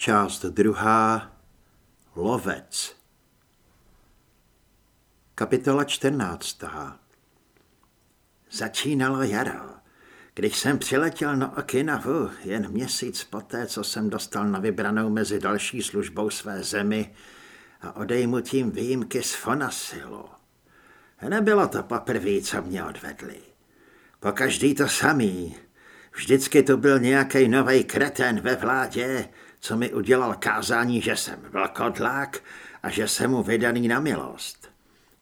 Část druhá. Lovec. Kapitola čtrnáctá. Začínalo jaro. Když jsem přiletěl na Okinavu, jen měsíc poté, co jsem dostal na vybranou mezi další službou své zemi a odejmutím výjimky z Fonasilu. Nebylo to poprvé, co mě odvedli. Po každý to samý. Vždycky tu byl nějaký nový kreten ve vládě, co mi udělal kázání, že jsem vlkodlák a že jsem mu vydaný na milost.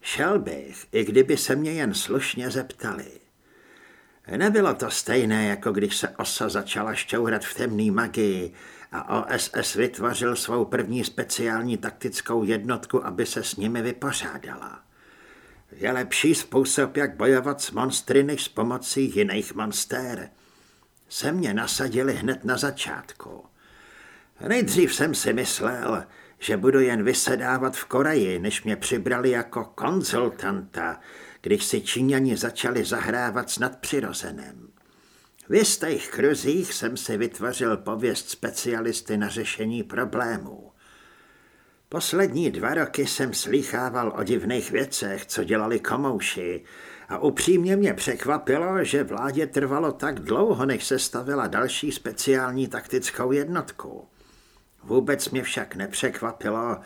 Šel bych, i kdyby se mě jen slušně zeptali. Nebylo to stejné, jako když se osa začala šťourat v temný magii a OSS vytvořil svou první speciální taktickou jednotku, aby se s nimi vypořádala. Je lepší způsob, jak bojovat s monstry, než s pomocí jiných monster. Se mě nasadili hned na začátku. Nejdřív jsem si myslel, že budu jen vysedávat v Koreji, než mě přibrali jako konzultanta, když si Číňani začali zahrávat s nadpřirozeným. V jistých kruzích jsem si vytvořil pověst specialisty na řešení problémů. Poslední dva roky jsem slýchával o divných věcech, co dělali komouši a upřímně mě překvapilo, že vládě trvalo tak dlouho, než se stavila další speciální taktickou jednotku. Vůbec mě však nepřekvapilo,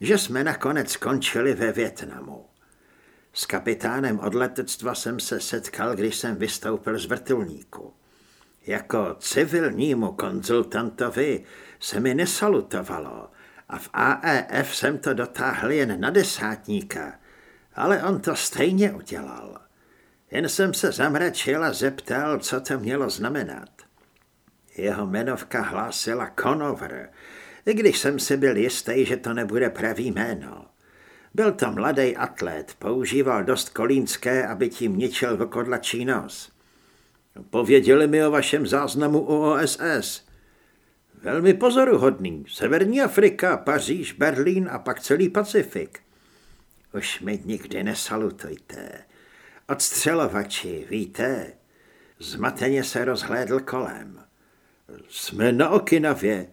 že jsme nakonec skončili ve Větnamu. S kapitánem od letectva jsem se setkal, když jsem vystoupil z vrtulníku. Jako civilnímu konzultantovi se mi nesalutovalo a v AEF jsem to dotáhl jen na desátníka, ale on to stejně udělal. Jen jsem se zamračil a zeptal, co to mělo znamenat. Jeho jmenovka hlásila Conover, i když jsem si byl jistý, že to nebude pravý jméno. Byl to mladý atlet, používal dost kolínské, aby tím ničil vlkodlačí nos. Pověděli mi o vašem záznamu u OSS. Velmi pozoruhodný. Severní Afrika, Paříž, Berlín a pak celý Pacifik. Už mi nikdy nesalutujte. Odstřelovači, víte? Zmateně se rozhlédl kolem. Jsme na Okinavě.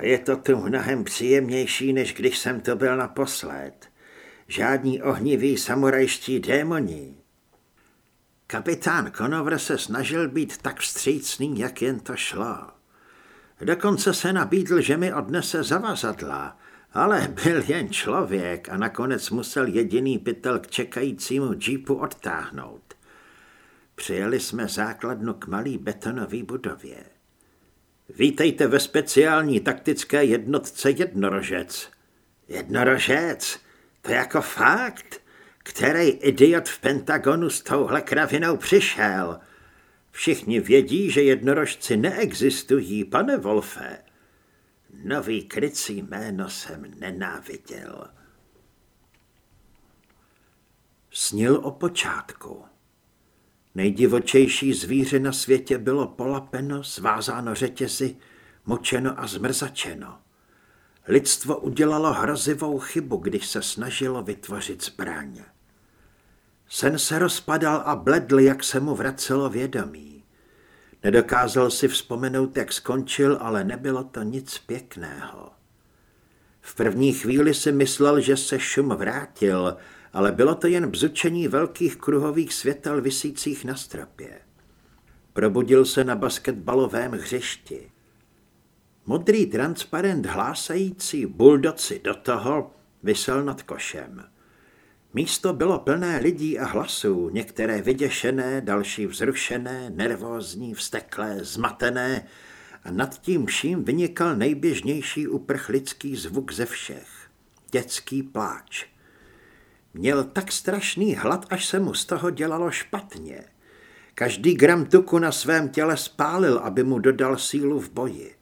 Je to tu mnohem příjemnější, než když jsem to byl naposled. Žádní ohniví samurajští démoni. Kapitán Konovr se snažil být tak vstřícný, jak jen to šlo. Dokonce se nabídl, že mi odnese zavazadla, ale byl jen člověk a nakonec musel jediný pytel k čekajícímu džípu odtáhnout. Přijeli jsme základnu k malý betonové budově. Vítejte ve speciální taktické jednotce Jednorožec. Jednorožec? To jako fakt? Který idiot v Pentagonu s touhle kravinou přišel? Všichni vědí, že jednorožci neexistují, pane Wolfe. Nový krycí jméno jsem nenáviděl. Snil o počátku. Nejdivočejší zvíře na světě bylo polapeno, svázáno řetězy, močeno a zmrzačeno. Lidstvo udělalo hrozivou chybu, když se snažilo vytvořit zbraň. Sen se rozpadal a bledl, jak se mu vracelo vědomí. Nedokázal si vzpomenout, jak skončil, ale nebylo to nic pěkného. V první chvíli si myslel, že se šum vrátil, ale bylo to jen bzučení velkých kruhových světel visících na stropě. Probudil se na basketbalovém hřišti. Modrý transparent hlásající buldoci do toho vysel nad košem. Místo bylo plné lidí a hlasů, některé vyděšené, další vzrušené, nervózní, vsteklé, zmatené a nad tím vším vynikal nejběžnější uprchlický zvuk ze všech. Dětský pláč. Měl tak strašný hlad, až se mu z toho dělalo špatně. Každý gram tuku na svém těle spálil, aby mu dodal sílu v boji.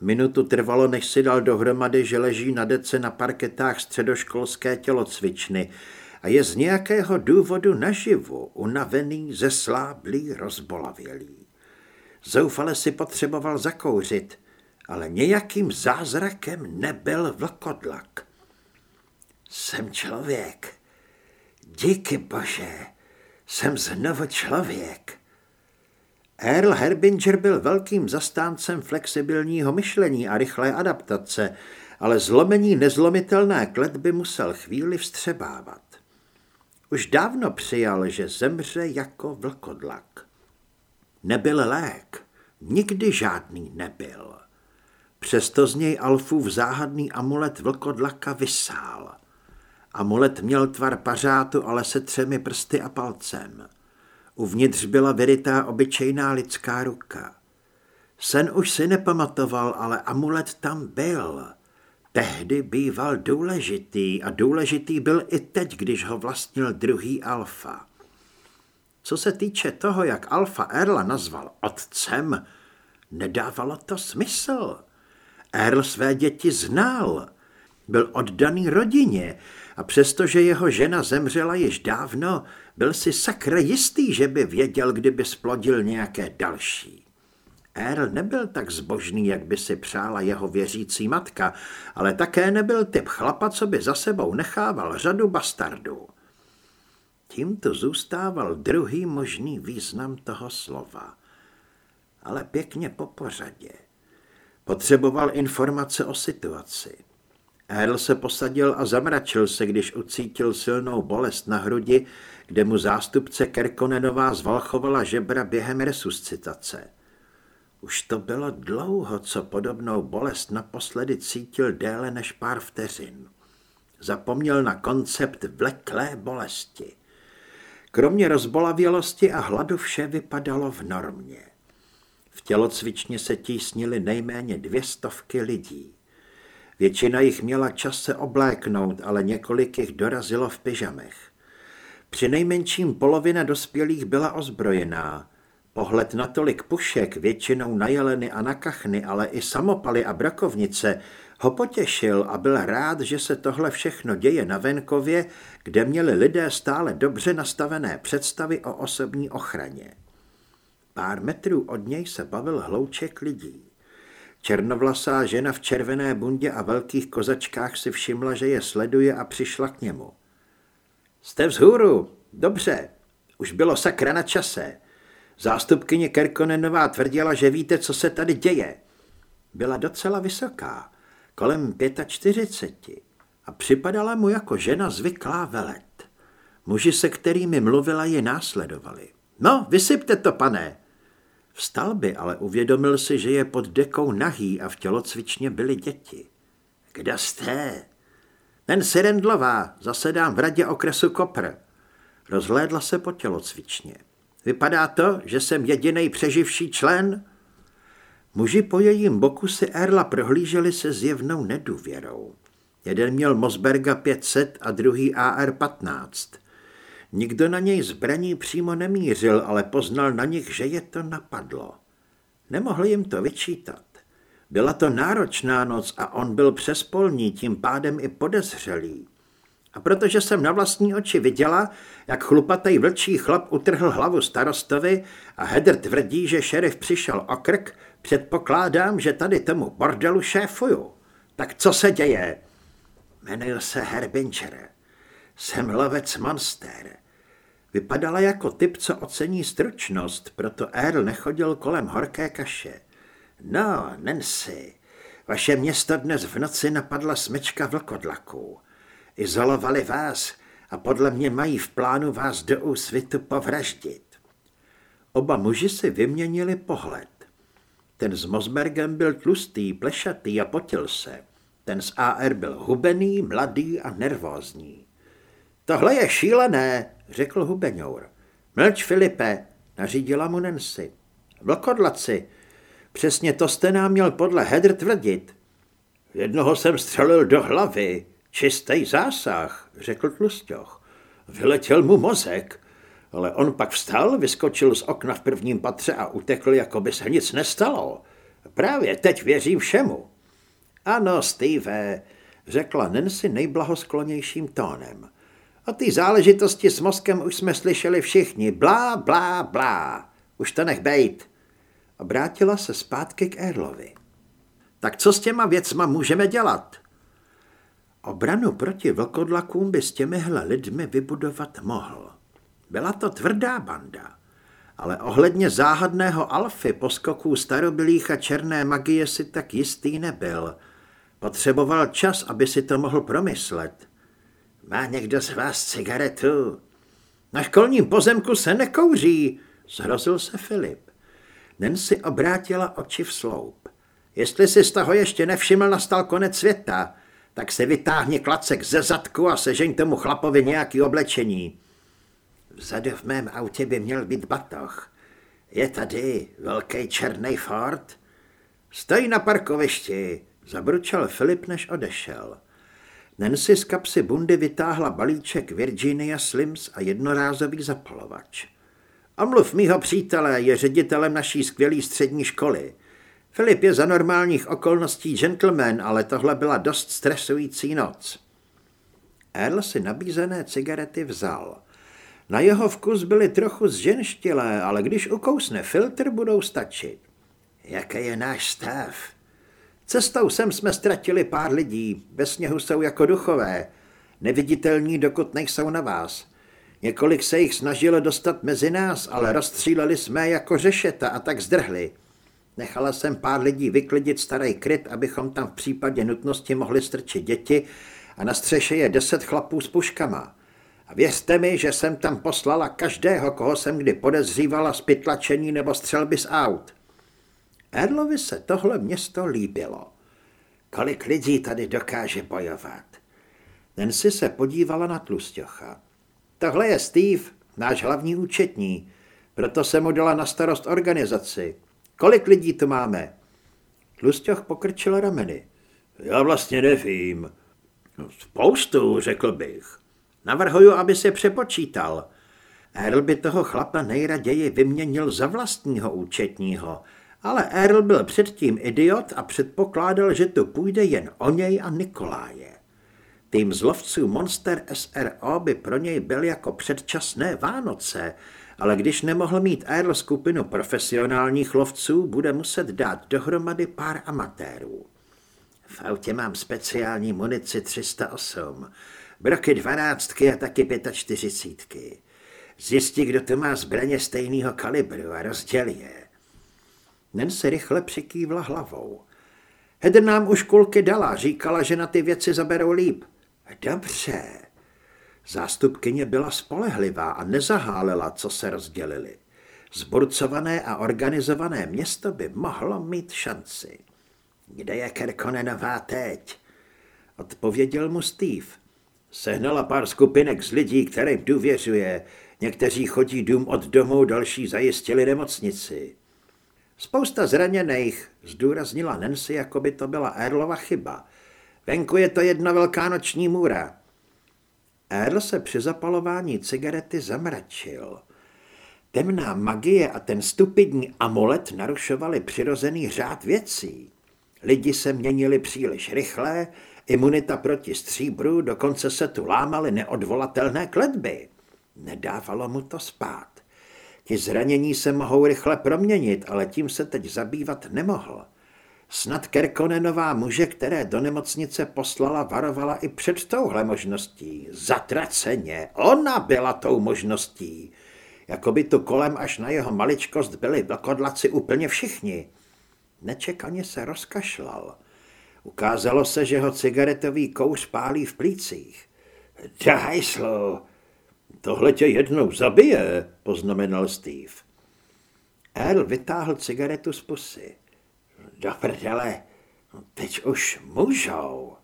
Minutu trvalo, než si dal dohromady, že leží na dece na parketách středoškolské tělocvičny a je z nějakého důvodu naživu, unavený, zesláblý, rozbolavělý. Zoufale si potřeboval zakouřit, ale nějakým zázrakem nebyl vlkodlak. Jsem člověk. Díky bože, jsem znovu člověk. Earl Herbinger byl velkým zastáncem flexibilního myšlení a rychlé adaptace, ale zlomení nezlomitelné kletby musel chvíli vstřebávat. Už dávno přijal, že zemře jako vlkodlak. Nebyl lék, nikdy žádný nebyl. Přesto z něj Alfův záhadný amulet vlkodlaka vysál. Amulet měl tvar pařátu, ale se třemi prsty a palcem. Uvnitř byla vyrytá obyčejná lidská ruka. Sen už si nepamatoval, ale amulet tam byl. Tehdy býval důležitý a důležitý byl i teď, když ho vlastnil druhý alfa. Co se týče toho, jak alfa Erla nazval otcem, nedávalo to smysl. Erl své děti znal. Byl oddaný rodině a přestože jeho žena zemřela již dávno, byl si sakra jistý, že by věděl, kdyby splodil nějaké další. Earl nebyl tak zbožný, jak by si přála jeho věřící matka, ale také nebyl typ chlapa, co by za sebou nechával řadu bastardů. Tímto zůstával druhý možný význam toho slova. Ale pěkně po pořadě. Potřeboval informace o situaci. Earl se posadil a zamračil se, když ucítil silnou bolest na hrudi, kde mu zástupce Kerkonenová zvalchovala žebra během resuscitace. Už to bylo dlouho, co podobnou bolest naposledy cítil déle než pár vteřin. Zapomněl na koncept vleklé bolesti. Kromě rozbolavělosti a hladu vše vypadalo v normě. V tělocvičně se tísnili nejméně dvě stovky lidí. Většina jich měla čas se obléknout, ale několik jich dorazilo v pyžamech. Při nejmenším polovina dospělých byla ozbrojená. Pohled na tolik pušek, většinou na jeleny a na kachny, ale i samopaly a brakovnice, ho potěšil a byl rád, že se tohle všechno děje na venkově, kde měli lidé stále dobře nastavené představy o osobní ochraně. Pár metrů od něj se bavil hlouček lidí. Černovlasá žena v červené bundě a velkých kozačkách si všimla, že je sleduje a přišla k němu. Jste vzhůru, dobře, už bylo sakra na čase. Zástupkyně Kerkonenová tvrdila, že víte, co se tady děje. Byla docela vysoká, kolem 45 a připadala mu jako žena zvyklá velet. Muži, se kterými mluvila, ji následovali. No, vysypte to, pane. Vstal by, ale uvědomil si, že je pod dekou nahý a v tělocvičně byly děti. Kdo jste? Ten Sirendlová, zasedám v radě okresu Kopr. Rozhlédla se po tělocvičně. Vypadá to, že jsem jediný přeživší člen? Muži po jejím boku si Erla prohlíželi se zjevnou nedůvěrou. Jeden měl Mosberga 500 a druhý AR-15. Nikdo na něj zbraní přímo nemířil, ale poznal na nich, že je to napadlo. Nemohl jim to vyčítat. Byla to náročná noc a on byl přespolní, tím pádem i podezřelý. A protože jsem na vlastní oči viděla, jak chlupatý vlčí chlap utrhl hlavu starostovi a Hedr tvrdí, že šerif přišel o krk, předpokládám, že tady tomu bordelu šéfuju. Tak co se děje? Jmenuji se Herbinger. Jsem lovec monster. Vypadala jako typ, co ocení stručnost, proto Earl nechodil kolem horké kaše. No, Nancy, vaše město dnes v noci napadla smečka vlkodlaků. Izolovali vás a podle mě mají v plánu vás do úsvitu povraždit. Oba muži si vyměnili pohled. Ten s Mosbergem byl tlustý, plešatý a potil se. Ten z AR byl hubený, mladý a nervózní. Tohle je šílené, řekl Hubeňour. Mlč, Filipe, nařídila mu Nancy. Vlkodlaci, přesně to jste nám měl podle Hedr tvrdit. Jednoho jsem střelil do hlavy, čistý zásah, řekl Tlusťoch. Vyletěl mu mozek, ale on pak vstal, vyskočil z okna v prvním patře a utekl, jako by se nic nestalo. Právě teď věřím všemu. Ano, Steve, řekla Nancy nejblahosklonějším tónem. O té záležitosti s mozkem už jsme slyšeli všichni. Blá, blá, blá. Už to nech bejt. Obrátila se zpátky k Erlovi. Tak co s těma věcma můžeme dělat? Obranu proti vlkodlakům by s těmihle lidmi vybudovat mohl. Byla to tvrdá banda. ale ohledně záhadného alfy poskoků starobylých a černé magie si tak jistý nebyl. Potřeboval čas, aby si to mohl promyslet. Má někdo z vás cigaretu? Na školním pozemku se nekouří, zhrozil se Filip. Nancy obrátila oči v sloup. Jestli si z toho ještě nevšiml, nastal konec světa, tak se vytáhni klacek ze zadku a sežeň tomu chlapovi nějaký oblečení. Vzadu v mém autě by měl být batoh. Je tady velký černý Ford? Stojí na parkovišti, zabručel Filip, než odešel. Nancy z kapsy bundy vytáhla balíček Virginia Slims a jednorázový zapalovač. Omluv mýho přítele, je ředitelem naší skvělé střední školy. Filip je za normálních okolností gentleman, ale tohle byla dost stresující noc. Earl si nabízené cigarety vzal. Na jeho vkus byly trochu zženštilé, ale když ukousne filtr, budou stačit. Jaký je náš stav? Cestou sem jsme ztratili pár lidí, ve sněhu jsou jako duchové, neviditelní, dokud nejsou na vás. Několik se jich snažilo dostat mezi nás, ale rozstříleli jsme jako řešeta a tak zdrhli. Nechala jsem pár lidí vyklidit starý kryt, abychom tam v případě nutnosti mohli strčit děti a na střeše je deset chlapů s puškama. A věřte mi, že jsem tam poslala každého, koho jsem kdy podezřívala z pytlačení nebo střelby z aut. Erlovi se tohle město líbilo. Kolik lidí tady dokáže bojovat? Nancy se podívala na Tlustěcha. Tohle je Steve, náš hlavní účetní, proto jsem mu dala na starost organizaci. Kolik lidí tu máme? Tlustěch pokrčil rameny. Já vlastně nevím. Spoustu, řekl bych. Navrhuju, aby se přepočítal. Earl by toho chlapa nejraději vyměnil za vlastního účetního, ale Earl byl předtím idiot a předpokládal, že tu půjde jen o něj a Nikoláje. Tým zlovců Monster SRO by pro něj byl jako předčasné Vánoce, ale když nemohl mít Earl skupinu profesionálních lovců, bude muset dát dohromady pár amatérů. V autě mám speciální munici 308, broky 12 a taky 45. Zjistí, kdo to má zbraně stejného kalibru a rozděl je. Se rychle přikývla hlavou. Hedr nám už kulky dala, říkala, že na ty věci zaberou líp. Dobře. Zástupkyně byla spolehlivá a nezahálela, co se rozdělili. Zburcované a organizované město by mohlo mít šanci. Kde je Kerkonenová teď? Odpověděl mu Steve. Sehnala pár skupinek z lidí, kterým důvěřuje. Někteří chodí dům od domu, další zajistili nemocnici. Spousta zraněných, zdůraznila Nancy, jako by to byla Erlova chyba. Venku je to jedna velká noční můra. Erl se při zapalování cigarety zamračil. Temná magie a ten stupidní amulet narušovali přirozený řád věcí. Lidi se měnili příliš rychle, imunita proti stříbru, dokonce se tu lámaly neodvolatelné kletby. Nedávalo mu to spát. Ti zranění se mohou rychle proměnit, ale tím se teď zabývat nemohl. Snad Kerkonenová muže, které do nemocnice poslala, varovala i před touhle možností. Zatraceně, ona byla tou možností. Jakoby tu kolem až na jeho maličkost byli vlkodlaci úplně všichni. Nečekaně se rozkašlal. Ukázalo se, že ho cigaretový kouř pálí v plících. Dajslo, tohle tě jednou zabije, poznamenal Steve. Earl vytáhl cigaretu z pusy. Do prdele, teď už můžou.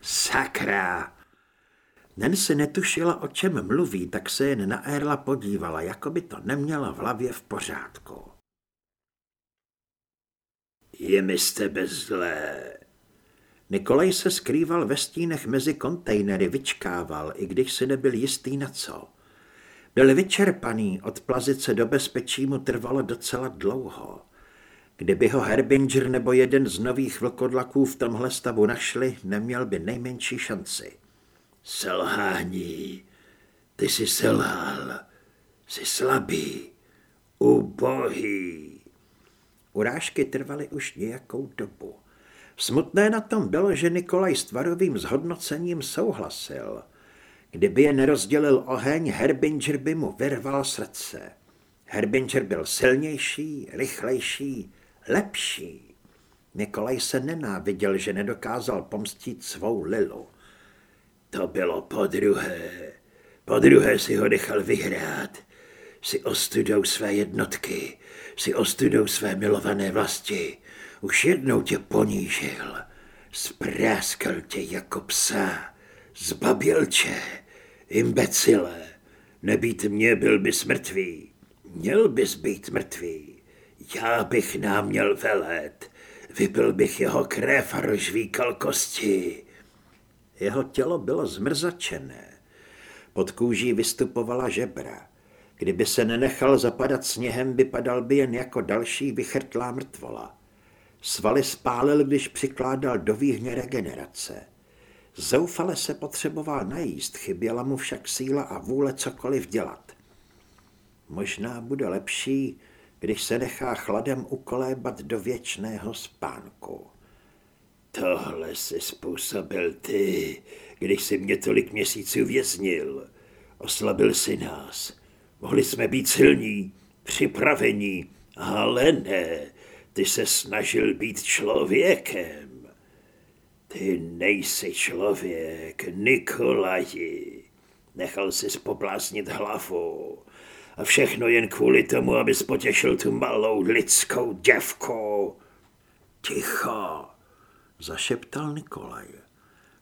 Sakra! Nancy netušila, o čem mluví, tak se jen na Erla podívala, jako by to neměla v hlavě v pořádku. Je mi z tebe zlé. Nikolaj se skrýval ve stínech mezi kontejnery, vyčkával, i když si nebyl jistý na co. Byl vyčerpaný, od plazice do bezpečí mu trvalo docela dlouho. Kdyby ho Herbinger nebo jeden z nových vlkodlaků v tomhle stavu našli, neměl by nejmenší šanci. Selhání. Ty jsi selhal. Jsi slabý. Ubohý. Urážky trvaly už nějakou dobu. Smutné na tom bylo, že Nikolaj s tvarovým zhodnocením souhlasil. Kdyby je nerozdělil oheň, Herbinger by mu vyrval srdce. Herbinger byl silnější, rychlejší, lepší. Nikolaj se nenáviděl, že nedokázal pomstit svou Lilu. To bylo podruhé. Podruhé si ho nechal vyhrát. Si ostudou své jednotky, si ostudou své milované vlasti. Už jednou tě ponížil. Spráskal tě jako psa. Zbabilče, imbecile. Nebýt mě, byl bys mrtvý. Měl bys být mrtvý. Já bych nám měl velet. Vypil bych jeho krev a rožvíkal kosti. Jeho tělo bylo zmrzačené. Pod kůží vystupovala žebra. Kdyby se nenechal zapadat sněhem, vypadal by jen jako další vychrtlá mrtvola. Svaly spálil, když přikládal do výhně regenerace. Zoufale se potřeboval najíst, chyběla mu však síla a vůle cokoliv dělat. Možná bude lepší, když se nechá chladem ukolébat do věčného spánku. Tohle si způsobil ty, když si mě tolik měsíců věznil. Oslabil si nás. Mohli jsme být silní, připravení, ale ne. Ty se snažil být člověkem. Ty nejsi člověk, Nikolaji. Nechal si spoplácnit hlavu. A všechno jen kvůli tomu, abys potěšil tu malou lidskou děvku. Ticho, zašeptal Nikolaj.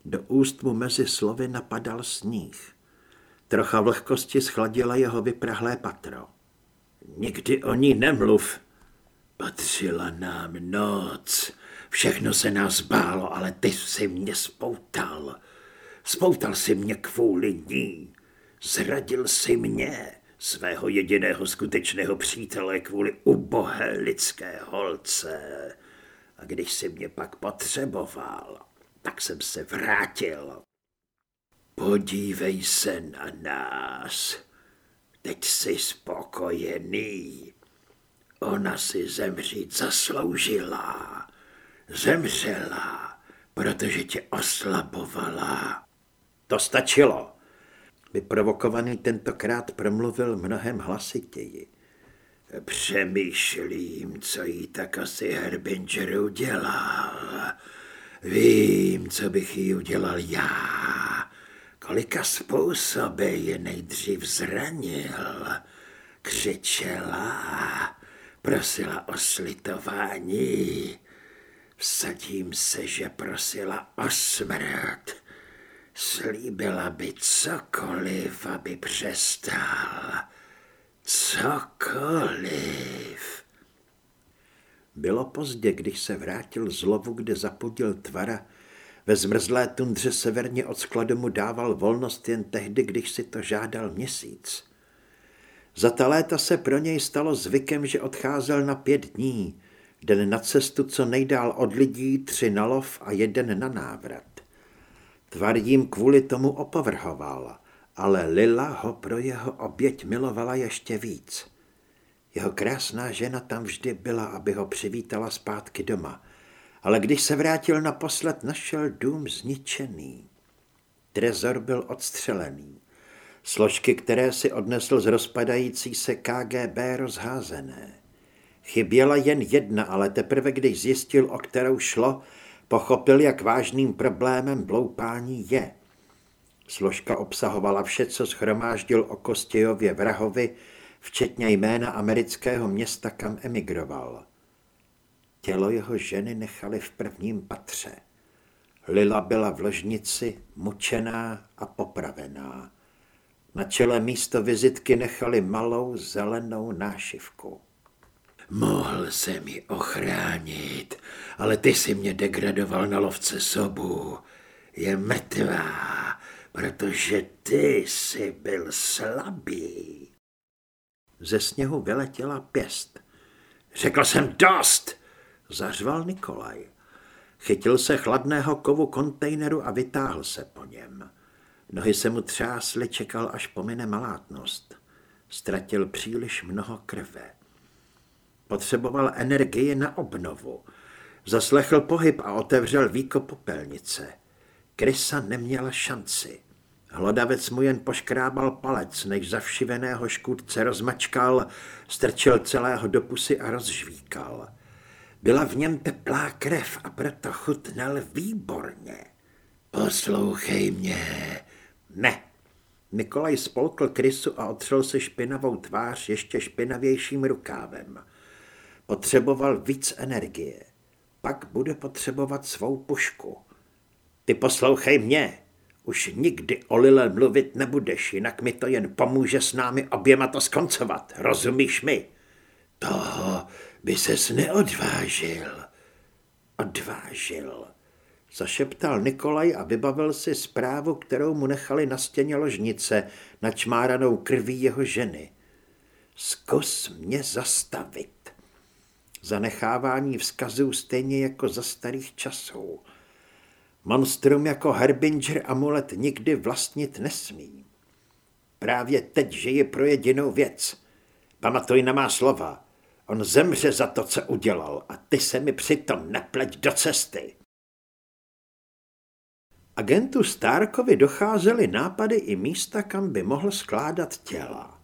Do úst mu mezi slovy napadal sníh. Trocha vlhkosti schladila jeho vyprahlé patro. Nikdy o ní nemluv. Patřila nám noc. Všechno se nás bálo, ale ty jsi mě spoutal. Spoutal si mě kvůli ní. Zradil si mě, svého jediného skutečného přítele, kvůli ubohé lidské holce. A když si mě pak potřeboval, tak jsem se vrátil. Podívej se na nás. Teď jsi spokojený. Ona si zemřít zasloužila. Zemřela, protože tě oslabovala. To stačilo. Vyprovokovaný tentokrát promluvil mnohem hlasitěji. Přemýšlím, co jí tak asi Herbinger udělal. Vím, co bych jí udělal já. Kolika způsoby je nejdřív zranil. Křičela, prosila o slitování. Vsadím se, že prosila o smrt. Slíbila by cokoliv, aby přestal. Cokoliv. Bylo pozdě, když se vrátil z lovu, kde zapudil tvara. Ve zmrzlé tundře severně od skladu mu dával volnost jen tehdy, když si to žádal měsíc. Za ta léta se pro něj stalo zvykem, že odcházel na pět dní, den na cestu co nejdál od lidí, tři na lov a jeden na návrat. Tvar jim kvůli tomu opovrhoval, ale Lila ho pro jeho oběť milovala ještě víc. Jeho krásná žena tam vždy byla, aby ho přivítala zpátky doma, ale když se vrátil naposled, našel dům zničený. Trezor byl odstřelený. Složky, které si odnesl z rozpadající se KGB rozházené. Chyběla jen jedna, ale teprve když zjistil, o kterou šlo, Pochopil, jak vážným problémem bloupání je. Složka obsahovala vše, co schromáždil o Kostějově vrahovi, včetně jména amerického města, kam emigroval. Tělo jeho ženy nechali v prvním patře. Lila byla v ložnici, mučená a popravená. Na čele místo vizitky nechali malou zelenou nášivku. Mohl jsem ji ochránit, ale ty si mě degradoval na lovce sobu. Je mrtvá, protože ty jsi byl slabý. Ze sněhu vyletěla pěst. Řekl jsem dost, zařval Nikolaj. Chytil se chladného kovu kontejneru a vytáhl se po něm. Nohy se mu třásly, čekal, až pomine malátnost. Ztratil příliš mnoho krve. Potřeboval energii na obnovu. Zaslechl pohyb a otevřel výkop popelnice. Krysa neměla šanci. Hlodavec mu jen poškrábal palec, než zavšiveného škůdce rozmačkal, strčil celého do pusy a rozžvíkal. Byla v něm teplá krev a proto chutnal výborně. Poslouchej mě. Ne. Nikolaj spolkl krysu a otřel se špinavou tvář ještě špinavějším rukávem. Potřeboval víc energie. Pak bude potřebovat svou pušku. Ty poslouchej mě. Už nikdy o Lile mluvit nebudeš, jinak mi to jen pomůže s námi oběma to skoncovat. Rozumíš mi? Toho by ses neodvážil. Odvážil. Zašeptal Nikolaj a vybavil si zprávu, kterou mu nechali na stěně ložnice, načmáranou krví jeho ženy. Zkus mě zastavit. Zanechávání vzkazů stejně jako za starých časů. Monstrum jako Harbinger amulet nikdy vlastnit nesmí. Právě teď žije pro jedinou věc. Pamatuj na má slova. On zemře za to, co udělal a ty se mi přitom nepleť do cesty. Agentu Starkovi docházely nápady i místa, kam by mohl skládat těla.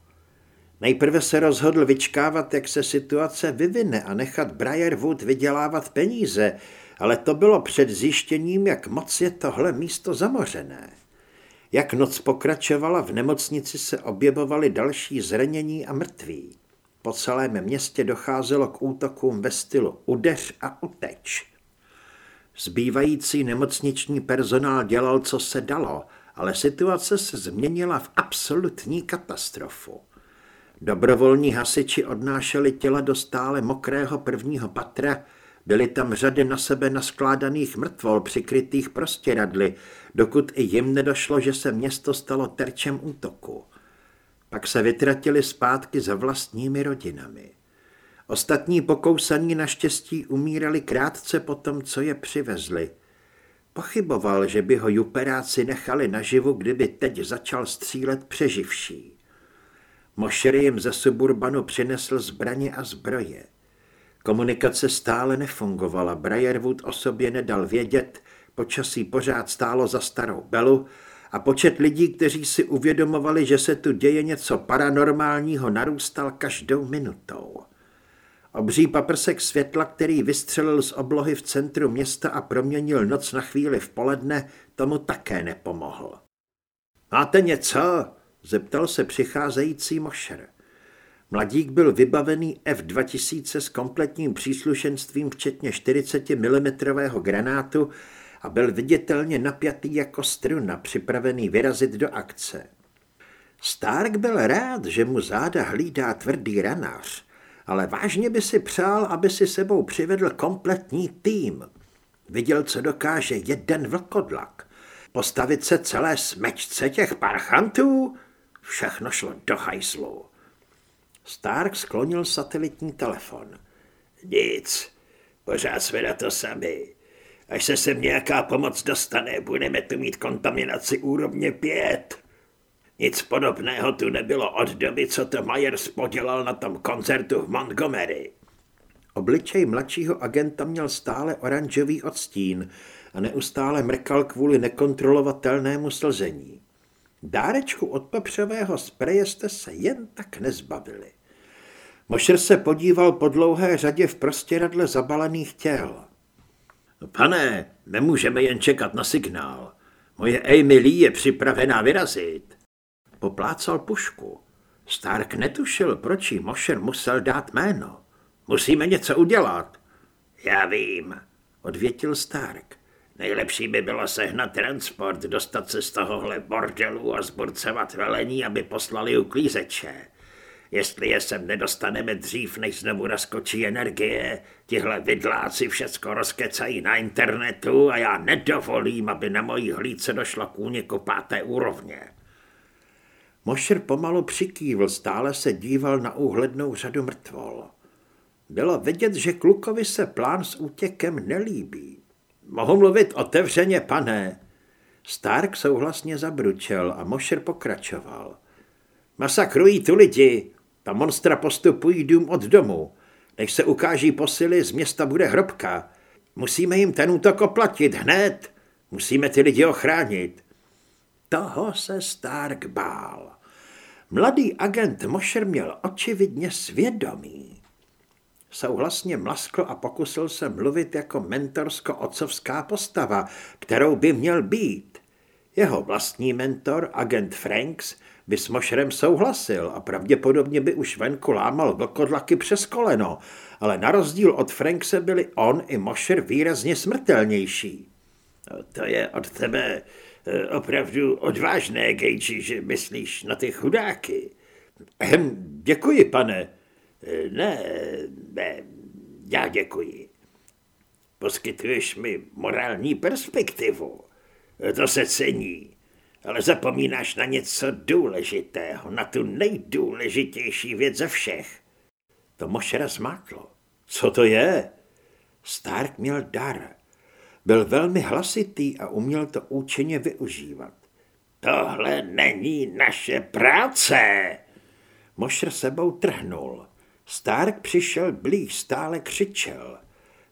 Nejprve se rozhodl vyčkávat, jak se situace vyvine a nechat Briarwood vydělávat peníze, ale to bylo před zjištěním, jak moc je tohle místo zamořené. Jak noc pokračovala, v nemocnici se objevovaly další zranění a mrtví. Po celém městě docházelo k útokům ve stylu udeř a uteč. Zbývající nemocniční personál dělal, co se dalo, ale situace se změnila v absolutní katastrofu. Dobrovolní hasiči odnášeli těla do stále mokrého prvního patra, byly tam řady na sebe naskládaných mrtvol přikrytých prostěradly, dokud i jim nedošlo, že se město stalo terčem útoku. Pak se vytratili zpátky za vlastními rodinami. Ostatní pokousaní naštěstí umírali krátce po tom, co je přivezli. Pochyboval, že by ho juperáci nechali naživu, kdyby teď začal střílet přeživší. Mošer jim ze suburbanu přinesl zbraně a zbroje. Komunikace stále nefungovala, Briarwood o sobě nedal vědět, počasí pořád stálo za starou Belu a počet lidí, kteří si uvědomovali, že se tu děje něco paranormálního, narůstal každou minutou. Obří paprsek světla, který vystřelil z oblohy v centru města a proměnil noc na chvíli v poledne, tomu také nepomohl. Máte něco? zeptal se přicházející mošer. Mladík byl vybavený F-2000 s kompletním příslušenstvím včetně 40 mm granátu a byl viditelně napjatý jako struna, připravený vyrazit do akce. Stark byl rád, že mu záda hlídá tvrdý ranář, ale vážně by si přál, aby si sebou přivedl kompletní tým. Viděl, co dokáže jeden vlkodlak. Postavit se celé smečce těch parchantů? Všechno šlo do hajzlu. Stark sklonil satelitní telefon. Nic, pořád jsme na to sami. Až se sem nějaká pomoc dostane, budeme tu mít kontaminaci úrovně pět. Nic podobného tu nebylo od doby, co to Myers podělal na tom koncertu v Montgomery. Obličej mladšího agenta měl stále oranžový odstín a neustále mrkal kvůli nekontrolovatelnému slzení. Dárečku od pepřového spreje jste se jen tak nezbavili. Mošer se podíval po dlouhé řadě v prostěradle zabalených těl. Pane, nemůžeme jen čekat na signál. Moje Amy Lee je připravená vyrazit. Poplácal pušku. Stark netušil, proč jí Mošer musel dát jméno. Musíme něco udělat. Já vím, odvětil Stark. Nejlepší by bylo sehnat transport, dostat se z tohohle bordelu a zburcovat velení, aby poslali uklízeče. Jestli je sem nedostaneme dřív, než znovu naskočí energie, tihle vidláci všecko rozkecají na internetu a já nedovolím, aby na mojí hlídce došlo k úniku páté úrovně. Mošer pomalu přikývl, stále se díval na úhlednou řadu mrtvol. Bylo vidět, že klukovi se plán s útěkem nelíbí. Mohu mluvit otevřeně, pane. Stark souhlasně zabručel a Mošer pokračoval. Masakrují tu lidi, ta monstra postupují dům od domu. Než se ukáží posily, z města bude hrobka. Musíme jim ten útok oplatit hned. Musíme ty lidi ochránit. toho se Stark bál. Mladý agent Mosher měl očividně svědomí. Souhlasně mlaskl a pokusil se mluvit jako mentorsko-otcovská postava, kterou by měl být. Jeho vlastní mentor, agent Franks, by s Mošerem souhlasil a pravděpodobně by už venku lámal vlkodlaky přes koleno, ale na rozdíl od Frankse byli on i Mošer výrazně smrtelnější. To je od tebe opravdu odvážné, Gejči, že myslíš na ty chudáky. Ehm, děkuji, pane. Eh, ne, ne, já děkuji. Poskytuješ mi morální perspektivu. To se cení ale zapomínáš na něco důležitého, na tu nejdůležitější věc ze všech. To Mošera zmátlo. Co to je? Stark měl dar. Byl velmi hlasitý a uměl to účinně využívat. Tohle není naše práce. Mošer sebou trhnul. Stark přišel blíž, stále křičel.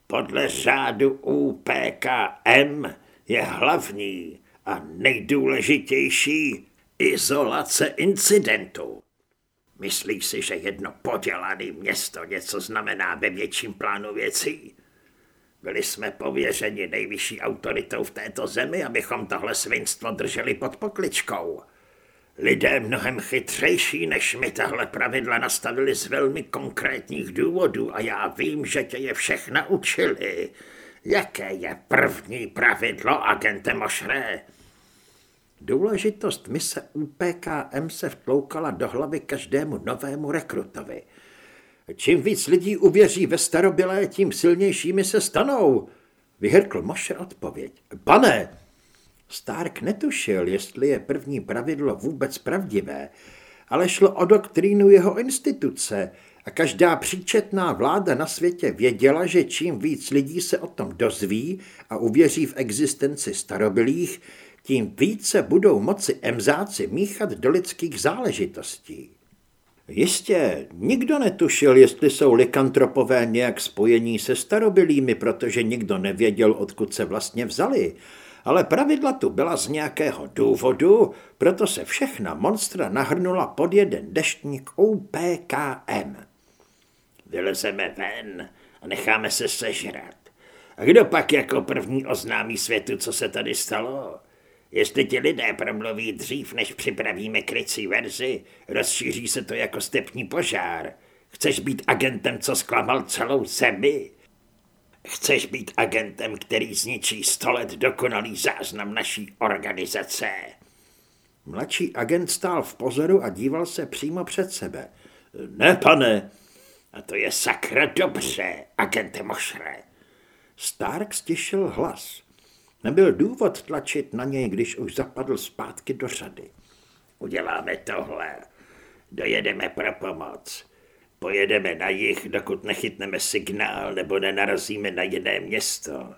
Podle řádu UPKM je hlavní a nejdůležitější izolace incidentu. Myslíš si, že jedno podělané město něco znamená ve větším plánu věcí? Byli jsme pověřeni nejvyšší autoritou v této zemi, abychom tohle svinstvo drželi pod pokličkou. Lidé mnohem chytřejší než my tahle pravidla nastavili z velmi konkrétních důvodů a já vím, že tě je všech naučili. Jaké je první pravidlo, agente Mošré? Důležitost mise UPKM se vtloukala do hlavy každému novému rekrutovi. Čím víc lidí uvěří ve starobylé, tím silnějšími se stanou. Vyhrkl Mošer odpověď. Pane! Stark netušil, jestli je první pravidlo vůbec pravdivé, ale šlo o doktrínu jeho instituce a každá příčetná vláda na světě věděla, že čím víc lidí se o tom dozví a uvěří v existenci starobylých, tím více budou moci emzáci míchat do lidských záležitostí. Jistě, nikdo netušil, jestli jsou likantropové nějak spojení se starobylými, protože nikdo nevěděl, odkud se vlastně vzali. Ale pravidla tu byla z nějakého důvodu, proto se všechna monstra nahrnula pod jeden deštník UPKM. Vylezeme ven a necháme se sežrat. A kdo pak jako první oznámí světu, co se tady stalo? Jestli ti lidé promluví dřív, než připravíme krycí verzi, rozšíří se to jako stepní požár. Chceš být agentem, co zklamal celou zemi? Chceš být agentem, který zničí sto let dokonalý záznam naší organizace? Mladší agent stál v pozoru a díval se přímo před sebe. Ne, pane. A to je sakra dobře, agente Mošre. Stark stišil hlas. Nebyl důvod tlačit na něj, když už zapadl zpátky do řady. Uděláme tohle. Dojedeme pro pomoc. Pojedeme na jich, dokud nechytneme signál nebo nenarazíme na jiné město.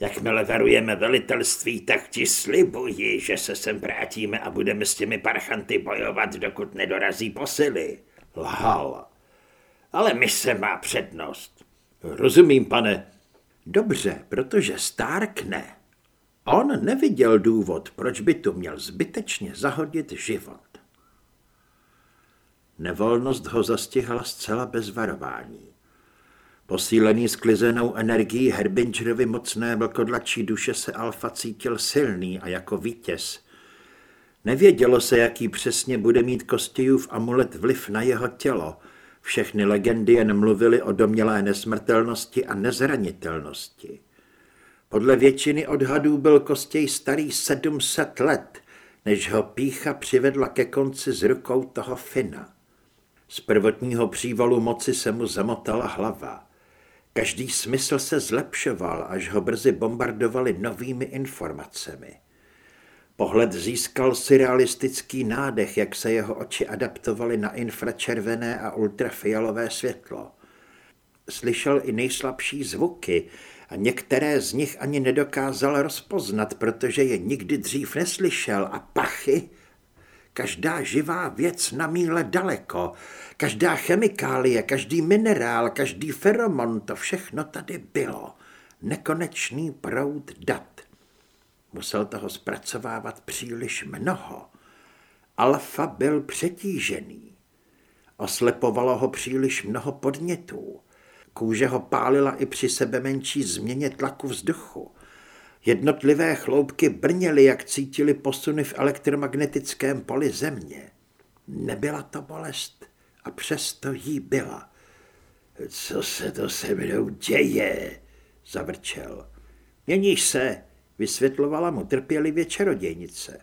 Jakmile varujeme velitelství, tak ti slibuji, že se sem vrátíme a budeme s těmi parchanty bojovat, dokud nedorazí posily. Lhal. Ale mise má přednost. Rozumím, pane. Dobře, protože Stark ne. On neviděl důvod, proč by tu měl zbytečně zahodit život. Nevolnost ho zastihla zcela bez varování. Posílený sklizenou energií Herbingerovi mocné vlkodlačí duše se Alfa cítil silný a jako vítěz. Nevědělo se, jaký přesně bude mít Kostějův amulet vliv na jeho tělo. Všechny legendy jen mluvily o domělé nesmrtelnosti a nezranitelnosti. Podle většiny odhadů byl Kostěj starý 700 let, než ho pícha přivedla ke konci z rukou toho Fina. Z prvotního přívalu moci se mu zamotala hlava. Každý smysl se zlepšoval, až ho brzy bombardovali novými informacemi. Pohled získal surrealistický nádech, jak se jeho oči adaptovaly na infračervené a ultrafialové světlo. Slyšel i nejslabší zvuky, a některé z nich ani nedokázal rozpoznat, protože je nikdy dřív neslyšel a pachy. Každá živá věc na míle daleko, každá chemikálie, každý minerál, každý feromon, to všechno tady bylo. Nekonečný proud dat. Musel toho zpracovávat příliš mnoho. Alfa byl přetížený. Oslepovalo ho příliš mnoho podnětů. Kůže ho pálila i při sebe menší změně tlaku vzduchu. Jednotlivé chloupky brněly, jak cítili posuny v elektromagnetickém poli země. Nebyla to bolest a přesto jí byla. Co se to se mnou děje? zavrčel. Měníš se, vysvětlovala mu trpělivě čarodějnice.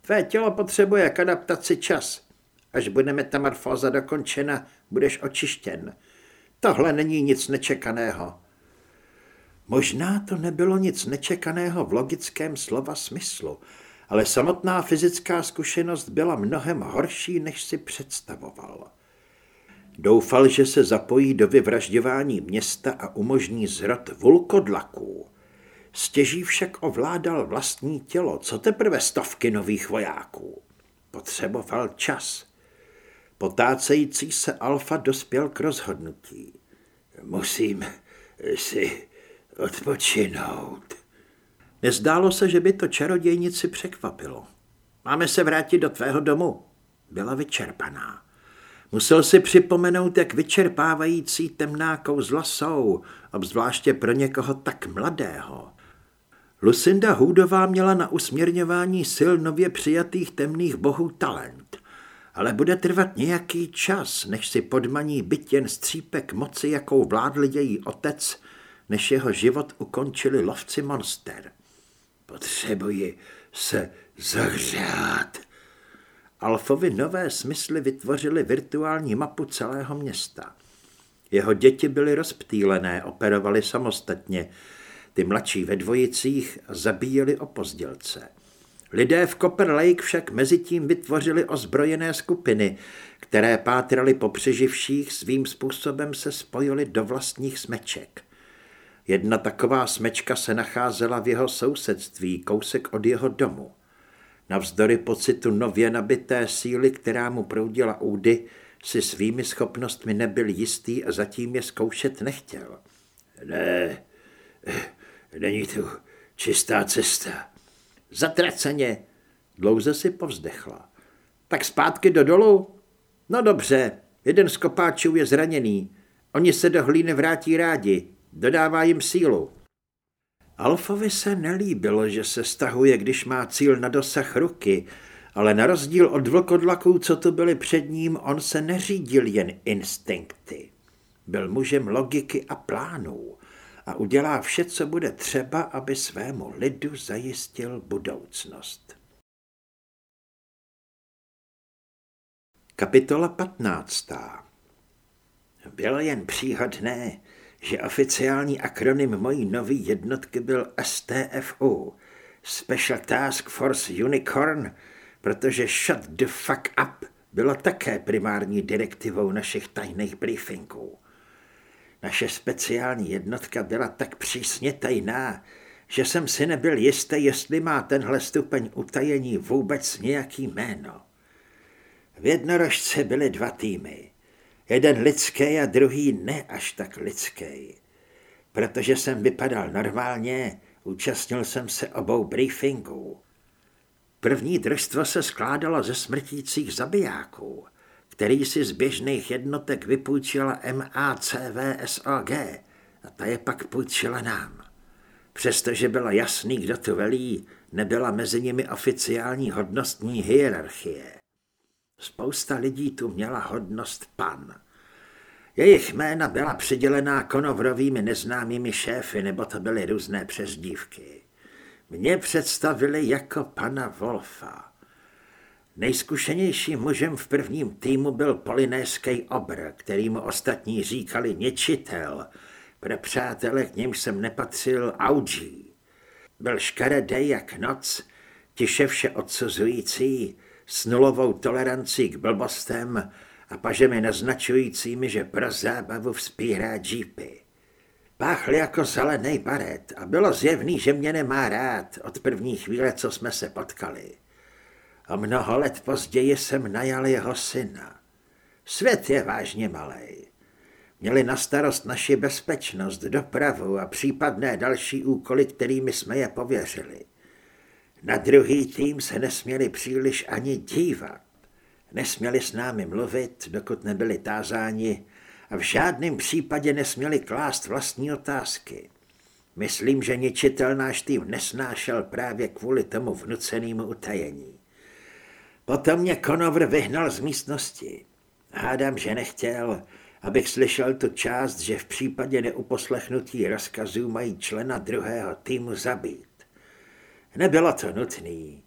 Tvé tělo potřebuje k adaptaci čas. Až bude metamorfóza dokončena, budeš očištěn. Tohle není nic nečekaného. Možná to nebylo nic nečekaného v logickém slova smyslu, ale samotná fyzická zkušenost byla mnohem horší, než si představoval. Doufal, že se zapojí do vyvražďování města a umožní zrod vulkodlaků. Stěží však ovládal vlastní tělo, co teprve stovky nových vojáků. Potřeboval čas. Potácející se Alfa dospěl k rozhodnutí. Musím si odpočinout. Nezdálo se, že by to čarodějnici překvapilo. Máme se vrátit do tvého domu. Byla vyčerpaná. Musel si připomenout, jak vyčerpávající temná kouzla jsou, obzvláště pro někoho tak mladého. Lucinda Hůdová měla na usměrňování sil nově přijatých temných bohů talent, ale bude trvat nějaký čas, než si podmaní byt jen střípek moci, jakou vládl její otec, než jeho život ukončili lovci monster. Potřebuji se zahřát. Alfovi nové smysly vytvořili virtuální mapu celého města. Jeho děti byly rozptýlené, operovali samostatně, ty mladší ve dvojicích zabíjeli opozdělce. Lidé v Copper Lake však mezitím vytvořili ozbrojené skupiny, které pátraly po přeživších, svým způsobem se spojili do vlastních smeček. Jedna taková smečka se nacházela v jeho sousedství, kousek od jeho domu. Navzdory pocitu nově nabité síly, která mu proudila údy, si svými schopnostmi nebyl jistý a zatím je zkoušet nechtěl. Ne, není tu čistá cesta. Zatraceně, dlouze si povzdechla. Tak zpátky do dolu? No dobře, jeden z kopáčů je zraněný. Oni se do hlíny vrátí rádi, dodává jim sílu. Alfovi se nelíbilo, že se stahuje, když má cíl na dosah ruky, ale na rozdíl od vlkodlaků, co tu byli před ním, on se neřídil jen instinkty. Byl mužem logiky a plánů a udělá vše, co bude třeba, aby svému lidu zajistil budoucnost. Kapitola 15. Bylo jen příhodné, že oficiální akronym mojí nový jednotky byl STFU, Special Task Force Unicorn, protože shut the fuck up bylo také primární direktivou našich tajných briefingů. Naše speciální jednotka byla tak přísně tajná, že jsem si nebyl jistý, jestli má tenhle stupeň utajení vůbec nějaký jméno. V jednorožce byly dva týmy. Jeden lidský a druhý ne až tak lidský. Protože jsem vypadal normálně, účastnil jsem se obou briefingů. První družstvo se skládalo ze smrtících zabijáků, který si z běžných jednotek vypůjčila MACVSOG a ta je pak půjčila nám. Přestože bylo jasný, kdo tu velí, nebyla mezi nimi oficiální hodnostní hierarchie. Spousta lidí tu měla hodnost pan. Jejich jména byla přidělená konovrovými neznámými šéfy, nebo to byly různé přezdívky. Mě představili jako pana Wolfa. Nejzkušenějším mužem v prvním týmu byl polinéský obr, který mu ostatní říkali něčitel. Pro přátele k něm jsem nepatřil Audží. Byl škaredej jak noc, tiše vše odsuzující, s nulovou tolerancí k blbostem a pažemi naznačujícími, že pro zábavu vzpírá džípy. Páchl jako zelený baret a bylo zjevný, že mě nemá rád od první chvíle, co jsme se potkali. A mnoho let později jsem najal jeho syna. Svět je vážně malý. Měli na starost naši bezpečnost, dopravu a případné další úkoly, kterými jsme je pověřili. Na druhý tým se nesměli příliš ani dívat. Nesměli s námi mluvit, dokud nebyli tázáni a v žádném případě nesměli klást vlastní otázky. Myslím, že ničitel náš tým nesnášel právě kvůli tomu vnucenému utajení. Potom mě Konovr vyhnal z místnosti. Hádám, že nechtěl, abych slyšel tu část, že v případě neuposlechnutí rozkazů mají člena druhého týmu zabít. Nebylo to nutné.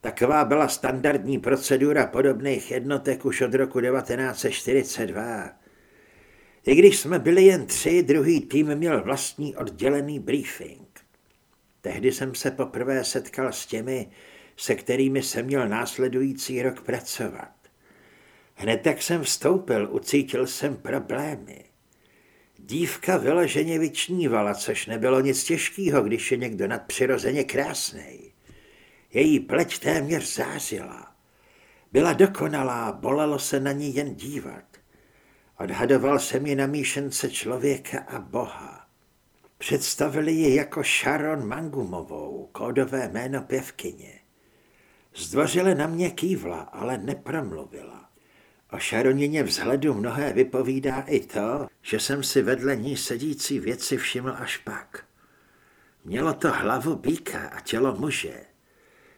Taková byla standardní procedura podobných jednotek už od roku 1942. I když jsme byli jen tři, druhý tým měl vlastní oddělený briefing. Tehdy jsem se poprvé setkal s těmi, se kterými jsem měl následující rok pracovat. Hned jak jsem vstoupil, ucítil jsem problémy. Dívka vyloženě vyčnívala, což nebylo nic těžkého, když je někdo nadpřirozeně krásný. Její pleť téměř zářila. Byla dokonalá, bolelo se na ní jen dívat. Odhadoval jsem ji na míšence člověka a boha. Představili ji jako Sharon Mangumovou, kódové jméno pěvkyně. Zdvořile na mě kývla, ale nepromluvila. O Šaronině vzhledu mnohé vypovídá i to, že jsem si vedle ní sedící věci všiml až pak. Mělo to hlavu býka a tělo muže.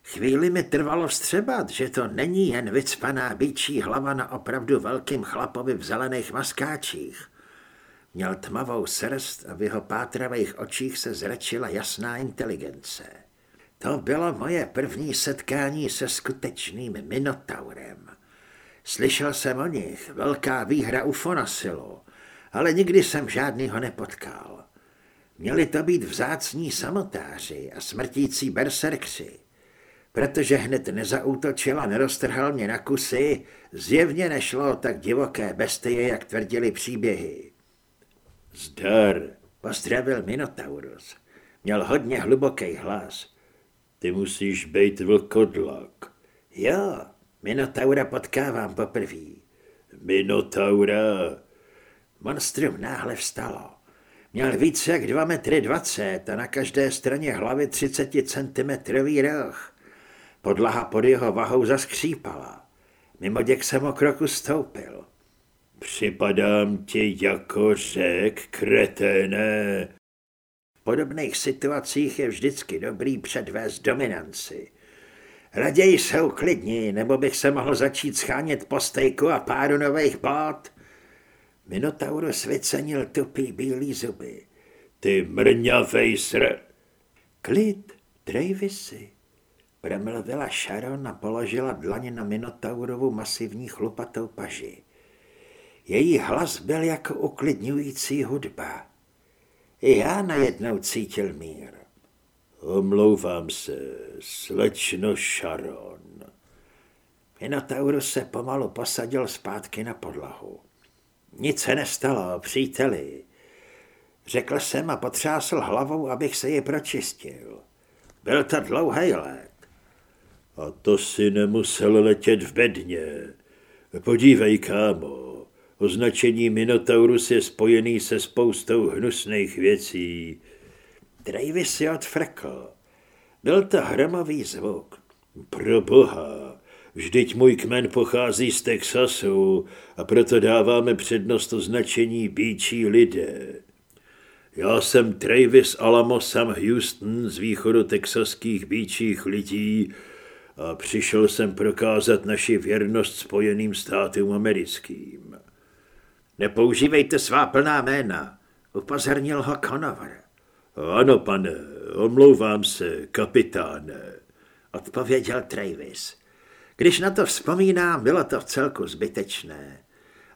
Chvíli mi trvalo vstřebat, že to není jen vycpaná býčí hlava na opravdu velkým chlapovi v zelených maskáčích. Měl tmavou srst a v jeho pátravých očích se zračila jasná inteligence. To bylo moje první setkání se skutečným Minotaurem. Slyšel jsem o nich, velká výhra u Fonasilu, ale nikdy jsem žádnýho nepotkal. Měli to být vzácní samotáři a smrtící berserkři. Protože hned nezautočil a neroztrhal mě na kusy, zjevně nešlo o tak divoké bestie, jak tvrdili příběhy. Zdar, pozdravil Minotaurus. Měl hodně hluboký hlas. Ty musíš být vlkodlak. Jo, Minotaura potkávám poprvé. Minotaura. Monstrum náhle vstalo. Měl více jak 2 metry 20 a na každé straně hlavy 30 cm roh. Podlaha pod jeho vahou zaskřípala. Mimo děk jsem o kroku stoupil. Připadám ti jako řek, kreténe. Podobných situacích je vždycky dobrý předvést dominanci. Raději se uklidni, nebo bych se mohl začít schánět po stejku a páru nových bot. Minotaurus vycenil tupý bílý zuby. Ty mrňavej sr... Klid, Travisy, promluvila Sharon a položila dlaně na Minotaurovu masivní chlupatou paži. Její hlas byl jako uklidňující hudba. I já najednou cítil mír. Omlouvám se, slečno Sharon. Minotaurus se pomalu posadil zpátky na podlahu. Nic se nestalo, příteli. Řekl jsem a potřásl hlavou, abych se ji pročistil. Byl to dlouhý let. A to si nemusel letět v bedně. Podívej, kámo, označení Minotaurus je spojený se spoustou hnusných věcí. Dravy si odfrkl. Byl to hromový zvuk. Pro boha, vždyť můj kmen pochází z Texasu a proto dáváme přednost označení bíčí lidé. Já jsem Travis Alamo Sam Houston z východu texaských bíčích lidí a přišel jsem prokázat naši věrnost spojeným státům americkým. Nepoužívejte svá plná jména, upozornil ho Conover. Ano, pane, omlouvám se, kapitáne, odpověděl Travis. Když na to vzpomínám, bylo to v celku zbytečné.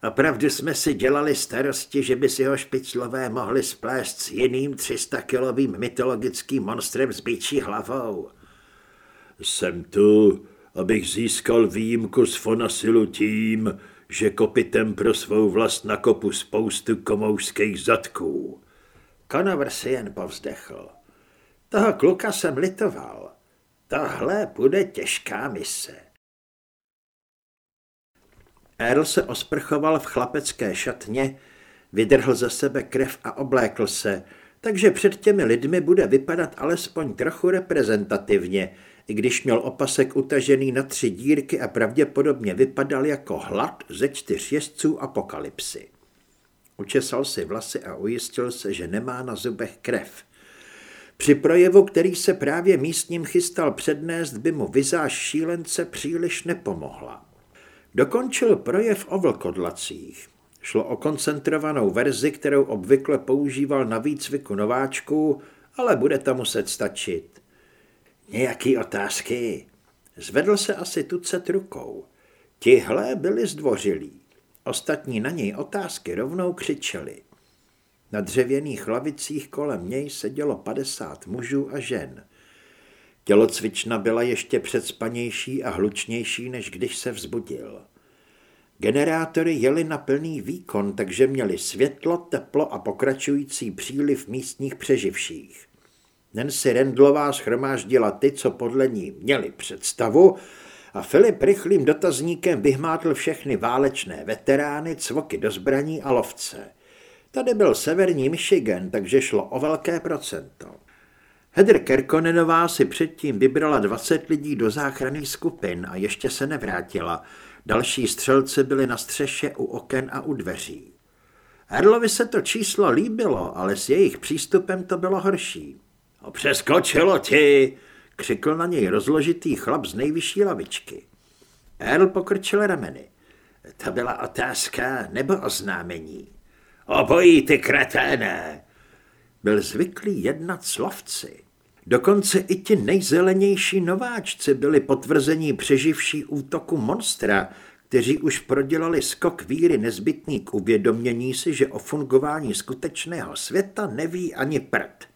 A pravdu jsme si dělali starosti, že by si ho špiclové mohli splést s jiným 300-kilovým mytologickým monstrem s bíčí hlavou. Jsem tu, abych získal výjimku z Fonasilu tím, že kopitem pro svou vlast nakopu spoustu komoušských zadků. Konovr si jen povzdechl. Toho kluka jsem litoval. Tohle bude těžká mise. Earl se osprchoval v chlapecké šatně, vydrhl ze sebe krev a oblékl se, takže před těmi lidmi bude vypadat alespoň trochu reprezentativně, i když měl opasek utažený na tři dírky a pravděpodobně vypadal jako hlad ze čtyř jezdců apokalypsy. Učesal si vlasy a ujistil se, že nemá na zubech krev. Při projevu, který se právě místním chystal přednést, by mu vizáž šílence příliš nepomohla. Dokončil projev o vlkodlacích. Šlo o koncentrovanou verzi, kterou obvykle používal na výcviku nováčků, ale bude to muset stačit. Nějaký otázky? Zvedl se asi tucet rukou. Tihle byli zdvořilí. Ostatní na něj otázky rovnou křičeli. Na dřevěných lavicích kolem něj sedělo padesát mužů a žen. Tělocvična byla ještě předspanější a hlučnější, než když se vzbudil. Generátory jeli na plný výkon, takže měli světlo, teplo a pokračující příliv místních přeživších. Nancy Rendlová schromáždila ty, co podle ní měli představu, a Filip rychlým dotazníkem vyhmátl všechny válečné veterány, cvoky do zbraní a lovce. Tady byl severní Michigan, takže šlo o velké procento. Hedr Kerkonenová si předtím vybrala 20 lidí do záchranných skupin a ještě se nevrátila. Další střelci byli na střeše u oken a u dveří. Erlovi se to číslo líbilo, ale s jejich přístupem to bylo horší. O přeskočilo ti, křikl na něj rozložitý chlap z nejvyšší lavičky. Erl pokrčil rameny. To byla otázka nebo oznámení. Obojí ty kreténé. Byl zvyklý jednat slovci. Dokonce i ti nejzelenější nováčci byli potvrzení přeživší útoku monstra, kteří už prodělali skok víry nezbytný k uvědomění si, že o fungování skutečného světa neví ani prd.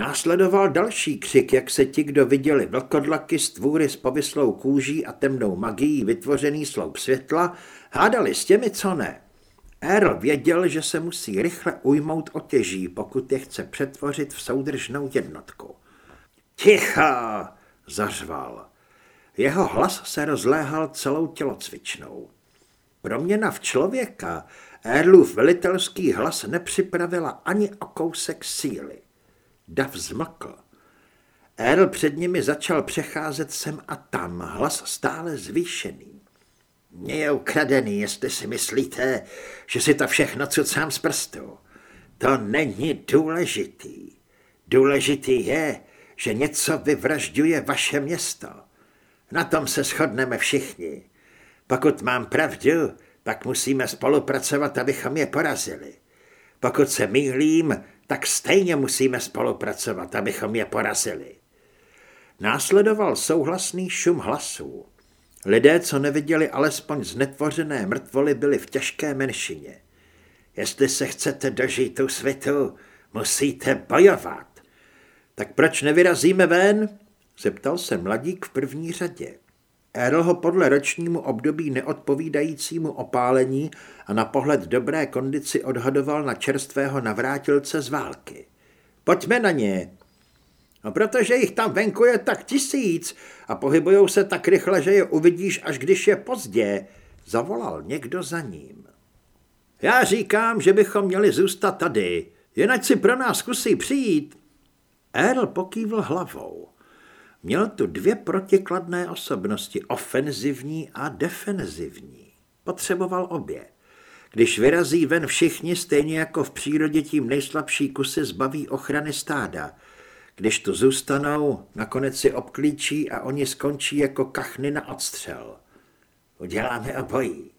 Následoval další křik, jak se ti, kdo viděli vlkodlaky, stvůry s povyslou kůží a temnou magií vytvořený sloup světla, hádali s těmi, co ne. Earl věděl, že se musí rychle ujmout otěží, pokud je chce přetvořit v soudržnou jednotku. Ticho! zařval. Jeho hlas se rozléhal celou tělocvičnou. Proměna v člověka Erlův velitelský hlas nepřipravila ani o kousek síly. Dav zmlkl. Earl před nimi začal přecházet sem a tam, hlas stále zvýšený. Mě je ukradený, jestli si myslíte, že si to všechno cucám z prstu. To není důležitý. Důležitý je, že něco vyvražďuje vaše město. Na tom se shodneme všichni. Pokud mám pravdu, pak musíme spolupracovat, abychom je porazili. Pokud se mýlím, tak stejně musíme spolupracovat, abychom je porazili. Následoval souhlasný šum hlasů. Lidé, co neviděli alespoň znetvořené mrtvoly, byli v těžké menšině. Jestli se chcete dožít tu světu, musíte bojovat. Tak proč nevyrazíme ven? Zeptal se mladík v první řadě. Erl ho podle ročnímu období neodpovídajícímu opálení a na pohled dobré kondici odhadoval na čerstvého navrátilce z války. Pojďme na ně. No protože jich tam venku je tak tisíc a pohybujou se tak rychle, že je uvidíš, až když je pozdě, zavolal někdo za ním. Já říkám, že bychom měli zůstat tady, jen si pro nás zkusí přijít. Erl pokývl hlavou. Měl tu dvě protikladné osobnosti, ofenzivní a defenzivní. Potřeboval obě. Když vyrazí ven všichni, stejně jako v přírodě tím nejslabší kusy zbaví ochrany stáda. Když tu zůstanou, nakonec si obklíčí a oni skončí jako kachny na odstřel. Uděláme obojí.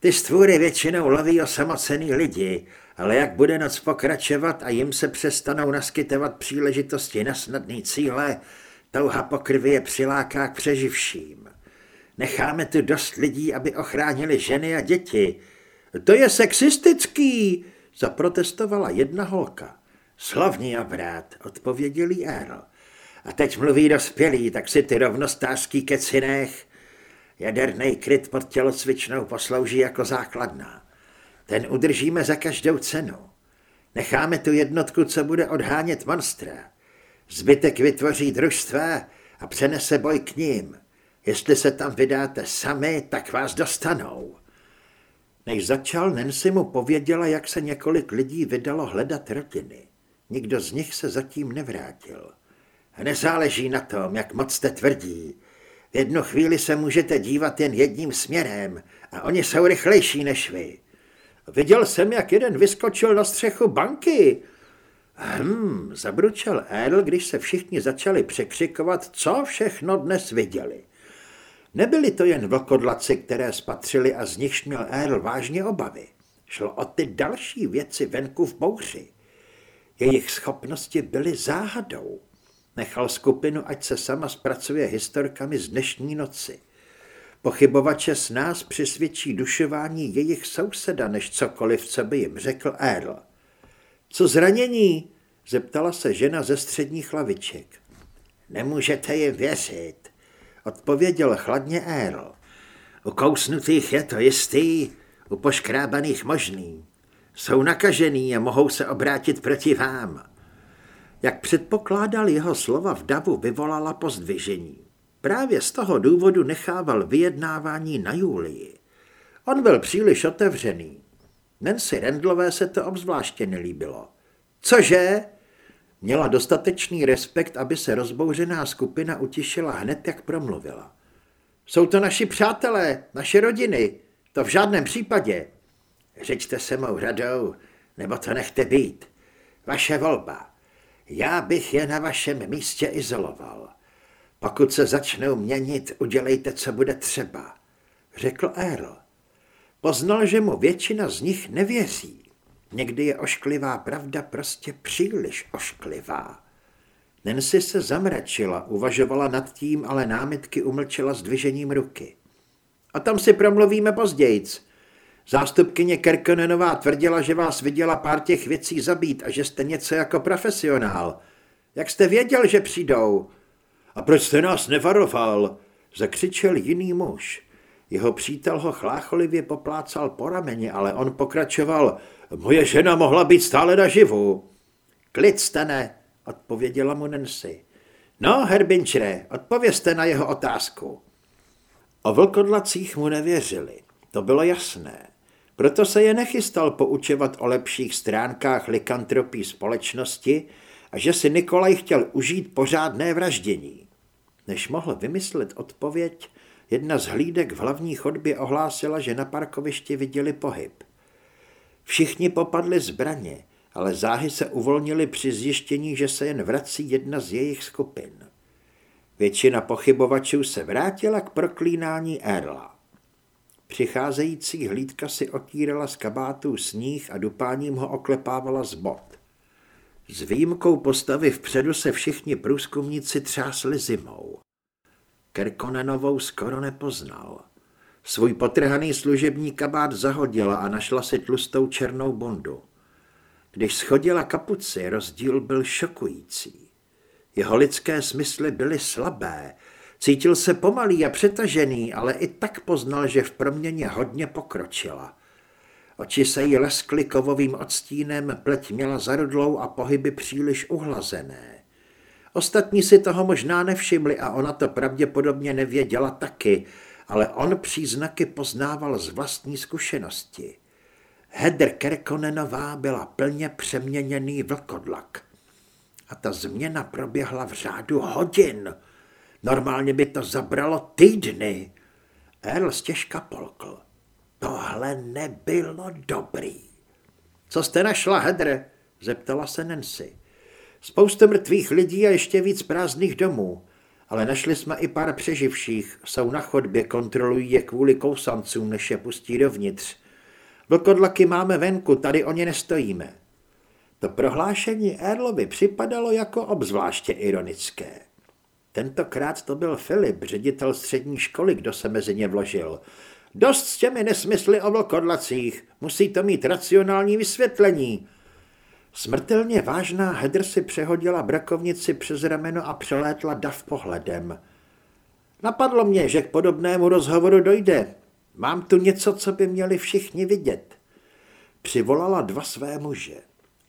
Ty stvůry většinou loví osamocený lidi, ale jak bude noc pokračovat a jim se přestanou naskytovat příležitosti na snadný cíle, touha po krvi je přiláká k přeživším. Necháme tu dost lidí, aby ochránili ženy a děti, to je sexistický, zaprotestovala jedna holka. Slavný obrát, odpověděl jí Earl. A teď mluví dospělý, tak si ty rovnostářský keci nech. Jaderný kryt pod tělocvičnou poslouží jako základná. Ten udržíme za každou cenu. Necháme tu jednotku, co bude odhánět monstra. Zbytek vytvoří družstva a přenese boj k ním. Jestli se tam vydáte sami, tak vás dostanou. Než začal, Nancy mu pověděla, jak se několik lidí vydalo hledat rodiny. Nikdo z nich se zatím nevrátil. Nezáleží na tom, jak moc jste tvrdí. V jednu chvíli se můžete dívat jen jedním směrem a oni jsou rychlejší než vy. Viděl jsem, jak jeden vyskočil na střechu banky. Hm, zabručel Earl, když se všichni začali překřikovat, co všechno dnes viděli. Nebyli to jen vlkodlaci, které spatřili a z nichž měl Earl vážně obavy. Šlo o ty další věci venku v bouři. Jejich schopnosti byly záhadou. Nechal skupinu, ať se sama zpracuje historkami z dnešní noci. Pochybovače s nás přisvědčí dušování jejich souseda, než cokoliv, co by jim řekl Earl. Co zranění? zeptala se žena ze středních laviček. Nemůžete jim věřit, odpověděl chladně Earl. U kousnutých je to jistý, u poškrábaných možný. Jsou nakažený a mohou se obrátit proti vám. Jak předpokládal jeho slova v davu, vyvolala pozdvižení. Právě z toho důvodu nechával vyjednávání na Julii. On byl příliš otevřený. Nancy Rendlové se to obzvláště nelíbilo. Cože? Měla dostatečný respekt, aby se rozbouřená skupina utišila hned, jak promluvila. Jsou to naši přátelé, naše rodiny, to v žádném případě. Řečte se mou radou, nebo to nechte být. Vaše volba. Já bych je na vašem místě izoloval. Pokud se začnou měnit, udělejte, co bude třeba, řekl Earl. Poznal, že mu většina z nich nevěří. Někdy je ošklivá pravda prostě příliš ošklivá. Nancy se zamračila, uvažovala nad tím, ale námitky umlčela s dvižením ruky. A tam si promluvíme pozdějc. Zástupkyně Kerkonenová tvrdila, že vás viděla pár těch věcí zabít a že jste něco jako profesionál. Jak jste věděl, že přijdou? A proč jste nás nevaroval? Zakřičel jiný muž. Jeho přítel ho chlácholivě poplácal po rameni, ale on pokračoval. Moje žena mohla být stále naživu. Klid, stane, odpověděla mu Nancy. No, Herbinčre, odpovězte na jeho otázku. O vlkodlacích mu nevěřili, to bylo jasné. Proto se je nechystal poučovat o lepších stránkách likantropí společnosti a že si Nikolaj chtěl užít pořádné vraždění. Než mohl vymyslet odpověď, jedna z hlídek v hlavní chodbě ohlásila, že na parkovišti viděli pohyb. Všichni popadli zbraně, ale záhy se uvolnili při zjištění, že se jen vrací jedna z jejich skupin. Většina pochybovačů se vrátila k proklínání Erla. Přicházející hlídka si otírala z kabátů sníh a dupáním ho oklepávala z bod. S výjimkou postavy vpředu se všichni průzkumníci třásli zimou. Kerkonenovou skoro nepoznal. Svůj potrhaný služební kabát zahodila a našla si tlustou černou bondu. Když schodila kapuci, rozdíl byl šokující. Jeho lidské smysly byly slabé, cítil se pomalý a přetažený, ale i tak poznal, že v proměně hodně pokročila. Oči se jí leskly kovovým odstínem, pleť měla zarudlou a pohyby příliš uhlazené. Ostatní si toho možná nevšimli a ona to pravděpodobně nevěděla taky, ale on příznaky poznával z vlastní zkušenosti. Hedr Kerkonenová byla plně přeměněný vlkodlak. A ta změna proběhla v řádu hodin. Normálně by to zabralo týdny. Earl stěžka polkl. Tohle nebylo dobrý. Co jste našla, Hedr? Zeptala se Nancy. Spoustu mrtvých lidí a ještě víc prázdných domů. Ale našli jsme i pár přeživších. Jsou na chodbě, kontrolují je kvůli kousancům, než je pustí dovnitř. Vlkodlaky máme venku, tady o ně nestojíme. To prohlášení Erlovi připadalo jako obzvláště ironické. Tentokrát to byl Filip, ředitel střední školy, kdo se mezi ně vložil. Dost s těmi nesmysly o vlkodlacích, musí to mít racionální vysvětlení. Smrtelně vážná Hedr si přehodila brakovnici přes rameno a přelétla dav pohledem. Napadlo mě, že k podobnému rozhovoru dojde. Mám tu něco, co by měli všichni vidět. Přivolala dva své muže.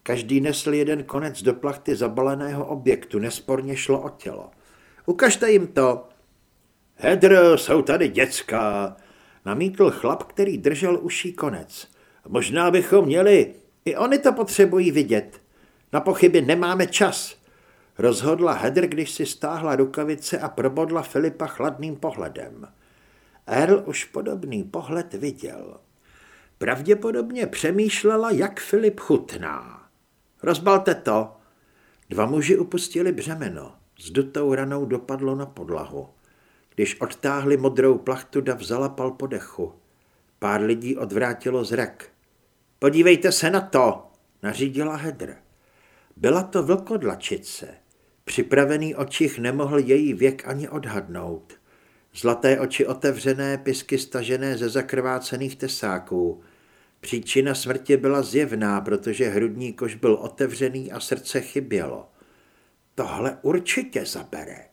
Každý nesl jeden konec do plachty zabaleného objektu, nesporně šlo o tělo. Ukažte jim to. Hedr, jsou tady děcka, namítl chlap, který držel uší konec. Možná bychom měli, i oni to potřebují vidět. Na pochyby nemáme čas, rozhodla Hedr, když si stáhla rukavice a probodla Filipa chladným pohledem. Earl už podobný pohled viděl. Pravděpodobně přemýšlela, jak Filip chutná. Rozbalte to. Dva muži upustili břemeno. S dutou ranou dopadlo na podlahu. Když odtáhli modrou plachtu, Dav zalapal po dechu. Pár lidí odvrátilo zrak. Podívejte se na to, nařídila Hedr. Byla to vlkodlačice. Připravený očich nemohl její věk ani odhadnout. Zlaté oči otevřené, pisky stažené ze zakrvácených tesáků. Příčina smrti byla zjevná, protože hrudní koš byl otevřený a srdce chybělo. Tohle určitě zabere.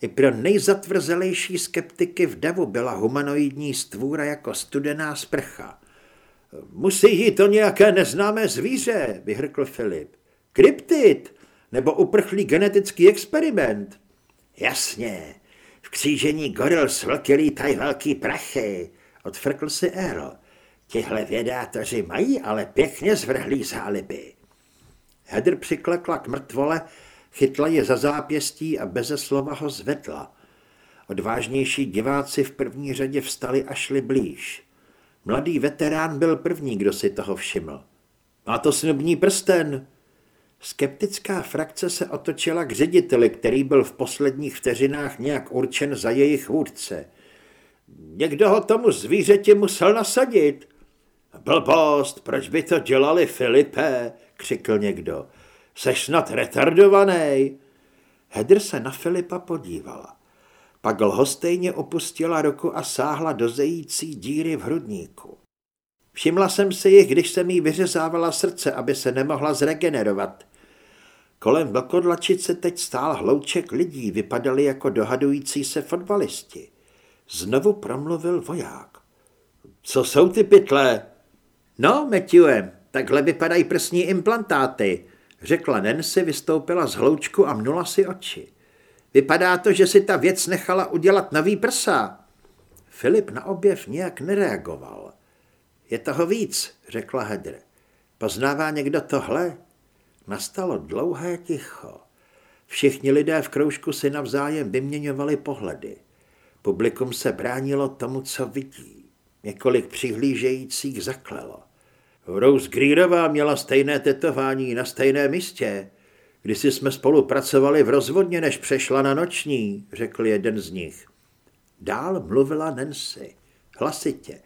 I pro nejzatvrzelejší skeptiky v davu byla humanoidní stvůra jako studená sprcha. Musí jít to nějaké neznámé zvíře, vyhrkl Filip. Kryptid, nebo uprchlý genetický experiment. Jasně, v křížení goril s vlky lítají velký prachy, odfrkl si Earl. Tihle vědátoři mají ale pěkně zvrhlý záliby. Hedr přiklekla k mrtvole, chytla je za zápěstí a beze slova ho zvedla. Odvážnější diváci v první řadě vstali a šli blíž. Mladý veterán byl první, kdo si toho všiml. Má to snubní prsten. Skeptická frakce se otočila k řediteli, který byl v posledních vteřinách nějak určen za jejich vůdce. Někdo ho tomu zvířeti musel nasadit. Blbost, proč by to dělali Filipe, křikl někdo. Seš snad retardovaný. Hedr se na Filipa podívala. Pak lhostejně opustila ruku a sáhla do zející díry v hrudníku. Všimla jsem si jich, když jsem jí vyřezávala srdce, aby se nemohla zregenerovat. Kolem vlkodlačice teď stál hlouček lidí, vypadali jako dohadující se fotbalisti. Znovu promluvil voják. Co jsou ty pytle? No, Matthew, takhle vypadají prsní implantáty, řekla Nancy, vystoupila z hloučku a mnula si oči. Vypadá to, že si ta věc nechala udělat nový prsa. Filip na objev nějak nereagoval. Je toho víc, řekla Hedr. Poznává někdo tohle? Nastalo dlouhé ticho. Všichni lidé v kroužku si navzájem vyměňovali pohledy. Publikum se bránilo tomu, co vidí. Několik přihlížejících zaklelo. Rose Greerová měla stejné tetování na stejném místě. Když jsme spolupracovali v rozvodně, než přešla na noční, řekl jeden z nich. Dál mluvila Nancy, hlasitě.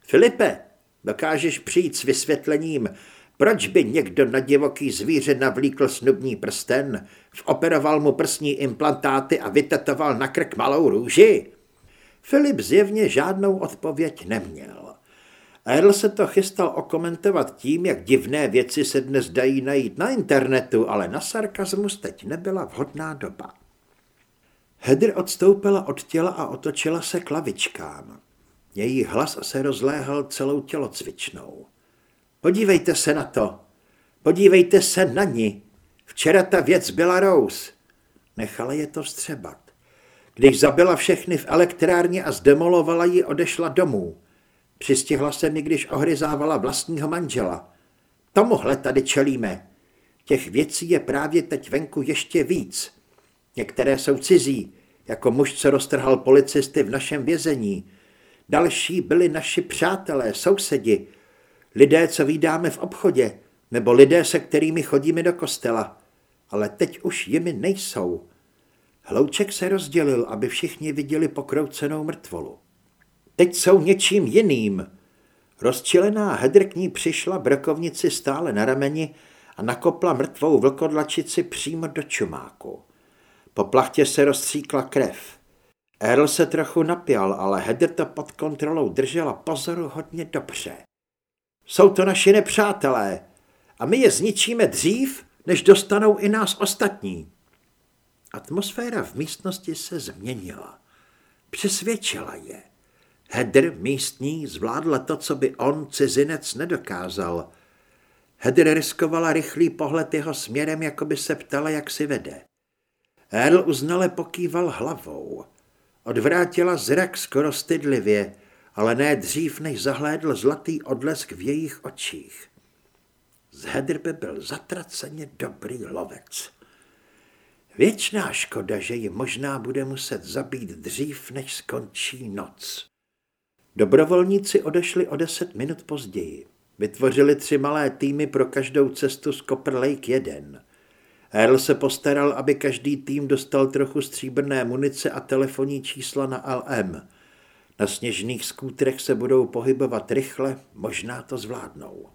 Filipe, dokážeš přijít s vysvětlením, proč by někdo na divoký zvíře navlíkl snubní prsten, operoval mu prsní implantáty a vytetoval na krk malou růži? Filip zjevně žádnou odpověď neměl. Earl se to chystal okomentovat tím, jak divné věci se dnes dají najít na internetu, ale na sarkazmus teď nebyla vhodná doba. Hedr odstoupila od těla a otočila se k lavičkám. Její hlas se rozléhal celou tělocvičnou. Podívejte se na to. Podívejte se na ní. Včera ta věc byla Rose. Nechala je to vstřebat. Když zabila všechny v elektrárně a zdemolovala ji, odešla domů. Přistihla se mi, když ohryzávala vlastního manžela. Tomuhle tady čelíme. Těch věcí je právě teď venku ještě víc. Některé jsou cizí, jako muž, co roztrhal policisty v našem vězení. Další byli naši přátelé, sousedi, lidé, co vydáme v obchodě, nebo lidé, se kterými chodíme do kostela. Ale teď už jimi nejsou. Hlouček se rozdělil, aby všichni viděli pokroucenou mrtvolu. Teď jsou něčím jiným. Rozčilená Hedr k ní přišla brokovnici stále na rameni a nakopla mrtvou vlkodlačici přímo do čumáku. Po plachtě se rozstříkla krev. Earl se trochu napěl, ale Hedr to pod kontrolou držela pozoru hodně dobře. Jsou to naši nepřátelé a my je zničíme dřív, než dostanou i nás ostatní. Atmosféra v místnosti se změnila. Přesvědčila je. Hedr místní zvládla to, co by on, cizinec, nedokázal. Hedr riskovala rychlý pohled jeho směrem, jako by se ptala, jak si vede. Earl uznale pokýval hlavou. Odvrátila zrak skoro stydlivě, ale ne dřív, než zahlédl zlatý odlesk v jejich očích. Z Hedr by byl zatraceně dobrý lovec. Věčná škoda, že ji možná bude muset zabít dřív, než skončí noc. Dobrovolníci odešli o deset minut později. Vytvořili tři malé týmy pro každou cestu z Copper Lake jeden. Earl se postaral, aby každý tým dostal trochu stříbrné munice a telefonní čísla na LM. Na sněžných skútrech se budou pohybovat rychle, možná to zvládnou.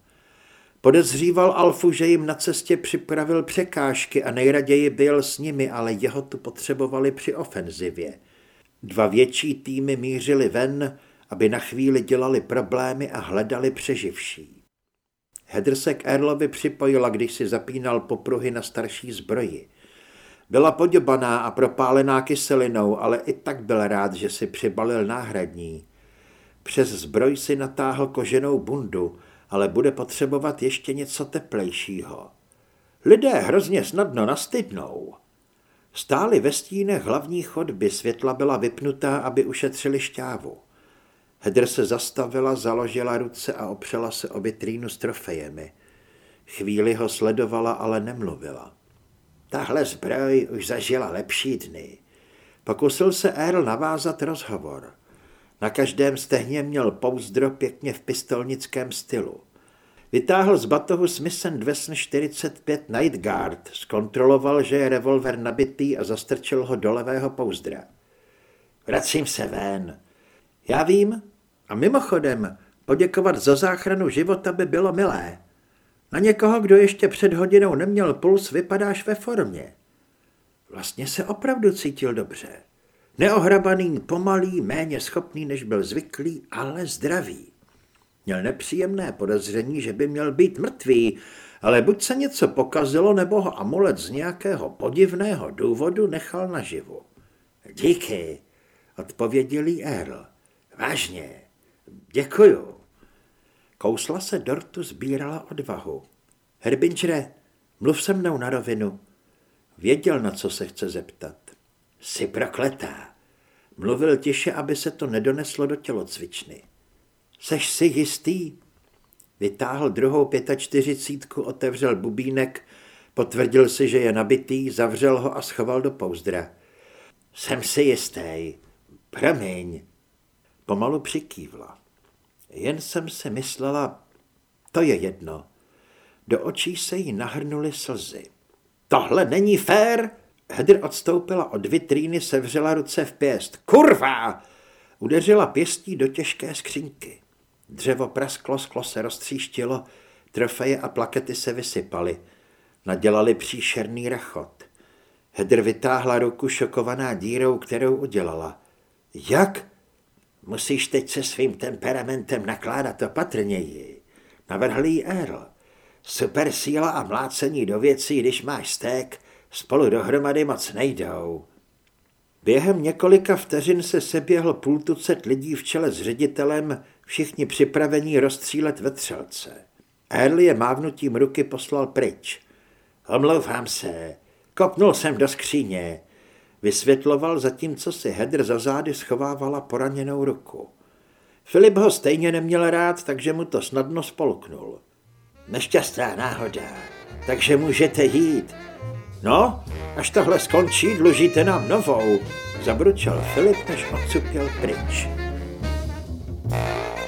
Podezříval Alfu, že jim na cestě připravil překážky a nejraději byl s nimi, ale jeho tu potřebovali při ofenzivě. Dva větší týmy mířili ven, aby na chvíli dělali problémy a hledali přeživší. Hedr se k Erlovi připojila, když si zapínal popruhy na starší zbroji. Byla poděbaná a propálená kyselinou, ale i tak byl rád, že si přibalil náhradní. Přes zbroj si natáhl koženou bundu, ale bude potřebovat ještě něco teplejšího. Lidé hrozně snadno nastydnou. Stáli ve stínech hlavní chodby, světla byla vypnutá, aby ušetřili šťávu. Hedr se zastavila, založila ruce a opřela se o vitrínu s trofejemi. Chvíli ho sledovala, ale nemluvila. Tahle zbroj už zažila lepší dny. Pokusil se Earl navázat rozhovor. Na každém stehně měl pouzdro pěkně v pistolnickém stylu. Vytáhl z batohu Smith Wesson 45 Night Guard, zkontroloval, že je revolver nabitý a zastrčil ho do levého pouzdra. Vracím se ven. Já vím. A mimochodem, poděkovat za záchranu života by bylo milé. Na někoho, kdo ještě před hodinou neměl puls, vypadáš ve formě. Vlastně se opravdu cítil dobře. Neohrabaný, pomalý, méně schopný, než byl zvyklý, ale zdravý. Měl nepříjemné podezření, že by měl být mrtvý, ale buď se něco pokazilo, nebo ho amulet z nějakého podivného důvodu nechal naživu. Díky, odpověděl jí Earl. Vážně, děkuju. Kousla se dortu sbírala odvahu. Herbingere, mluv se mnou na rovinu. Věděl, na co se chce zeptat. Jsi prokletá. Mluvil tiše, aby se to nedoneslo do tělocvičny. Seš si jistý? Vytáhl druhou pětačtyřicítku, otevřel bubínek, potvrdil si, že je nabitý, zavřel ho a schoval do pouzdra. Jsem si jistý. Promiň. Pomalu přikývla. Jen jsem si myslela, to je jedno. Do očí se jí nahrnuly slzy. Tohle není fér! Hedr odstoupila od vitríny, sevřela ruce v pěst. Kurva! Udeřila pěstí do těžké skřínky. Dřevo prasklo, sklo se roztříštilo, trofeje a plakety se vysypaly. Nadělali příšerný rachot. Hedr vytáhla ruku šokovaná dírou, kterou udělala. Jak? Musíš teď se svým temperamentem nakládat opatrněji. Navrhl jí Earl. Super síla a mlácení do věcí, když máš sték, spolu dohromady moc nejdou. Během několika vteřin se seběhl půl tucet lidí v čele s ředitelem, všichni připravení rozstřílet vetřelce. Earl je mávnutím ruky poslal pryč. Omlouvám se, kopnul jsem do skříně. Vysvětloval, zatímco si Hedr za zády schovávala poraněnou ruku. Filip ho stejně neměl rád, takže mu to snadno spolknul. Nešťastná náhoda, takže můžete jít. No, až tohle skončí, dlužíte nám novou, zabručel Filip, než odsupěl pryč. you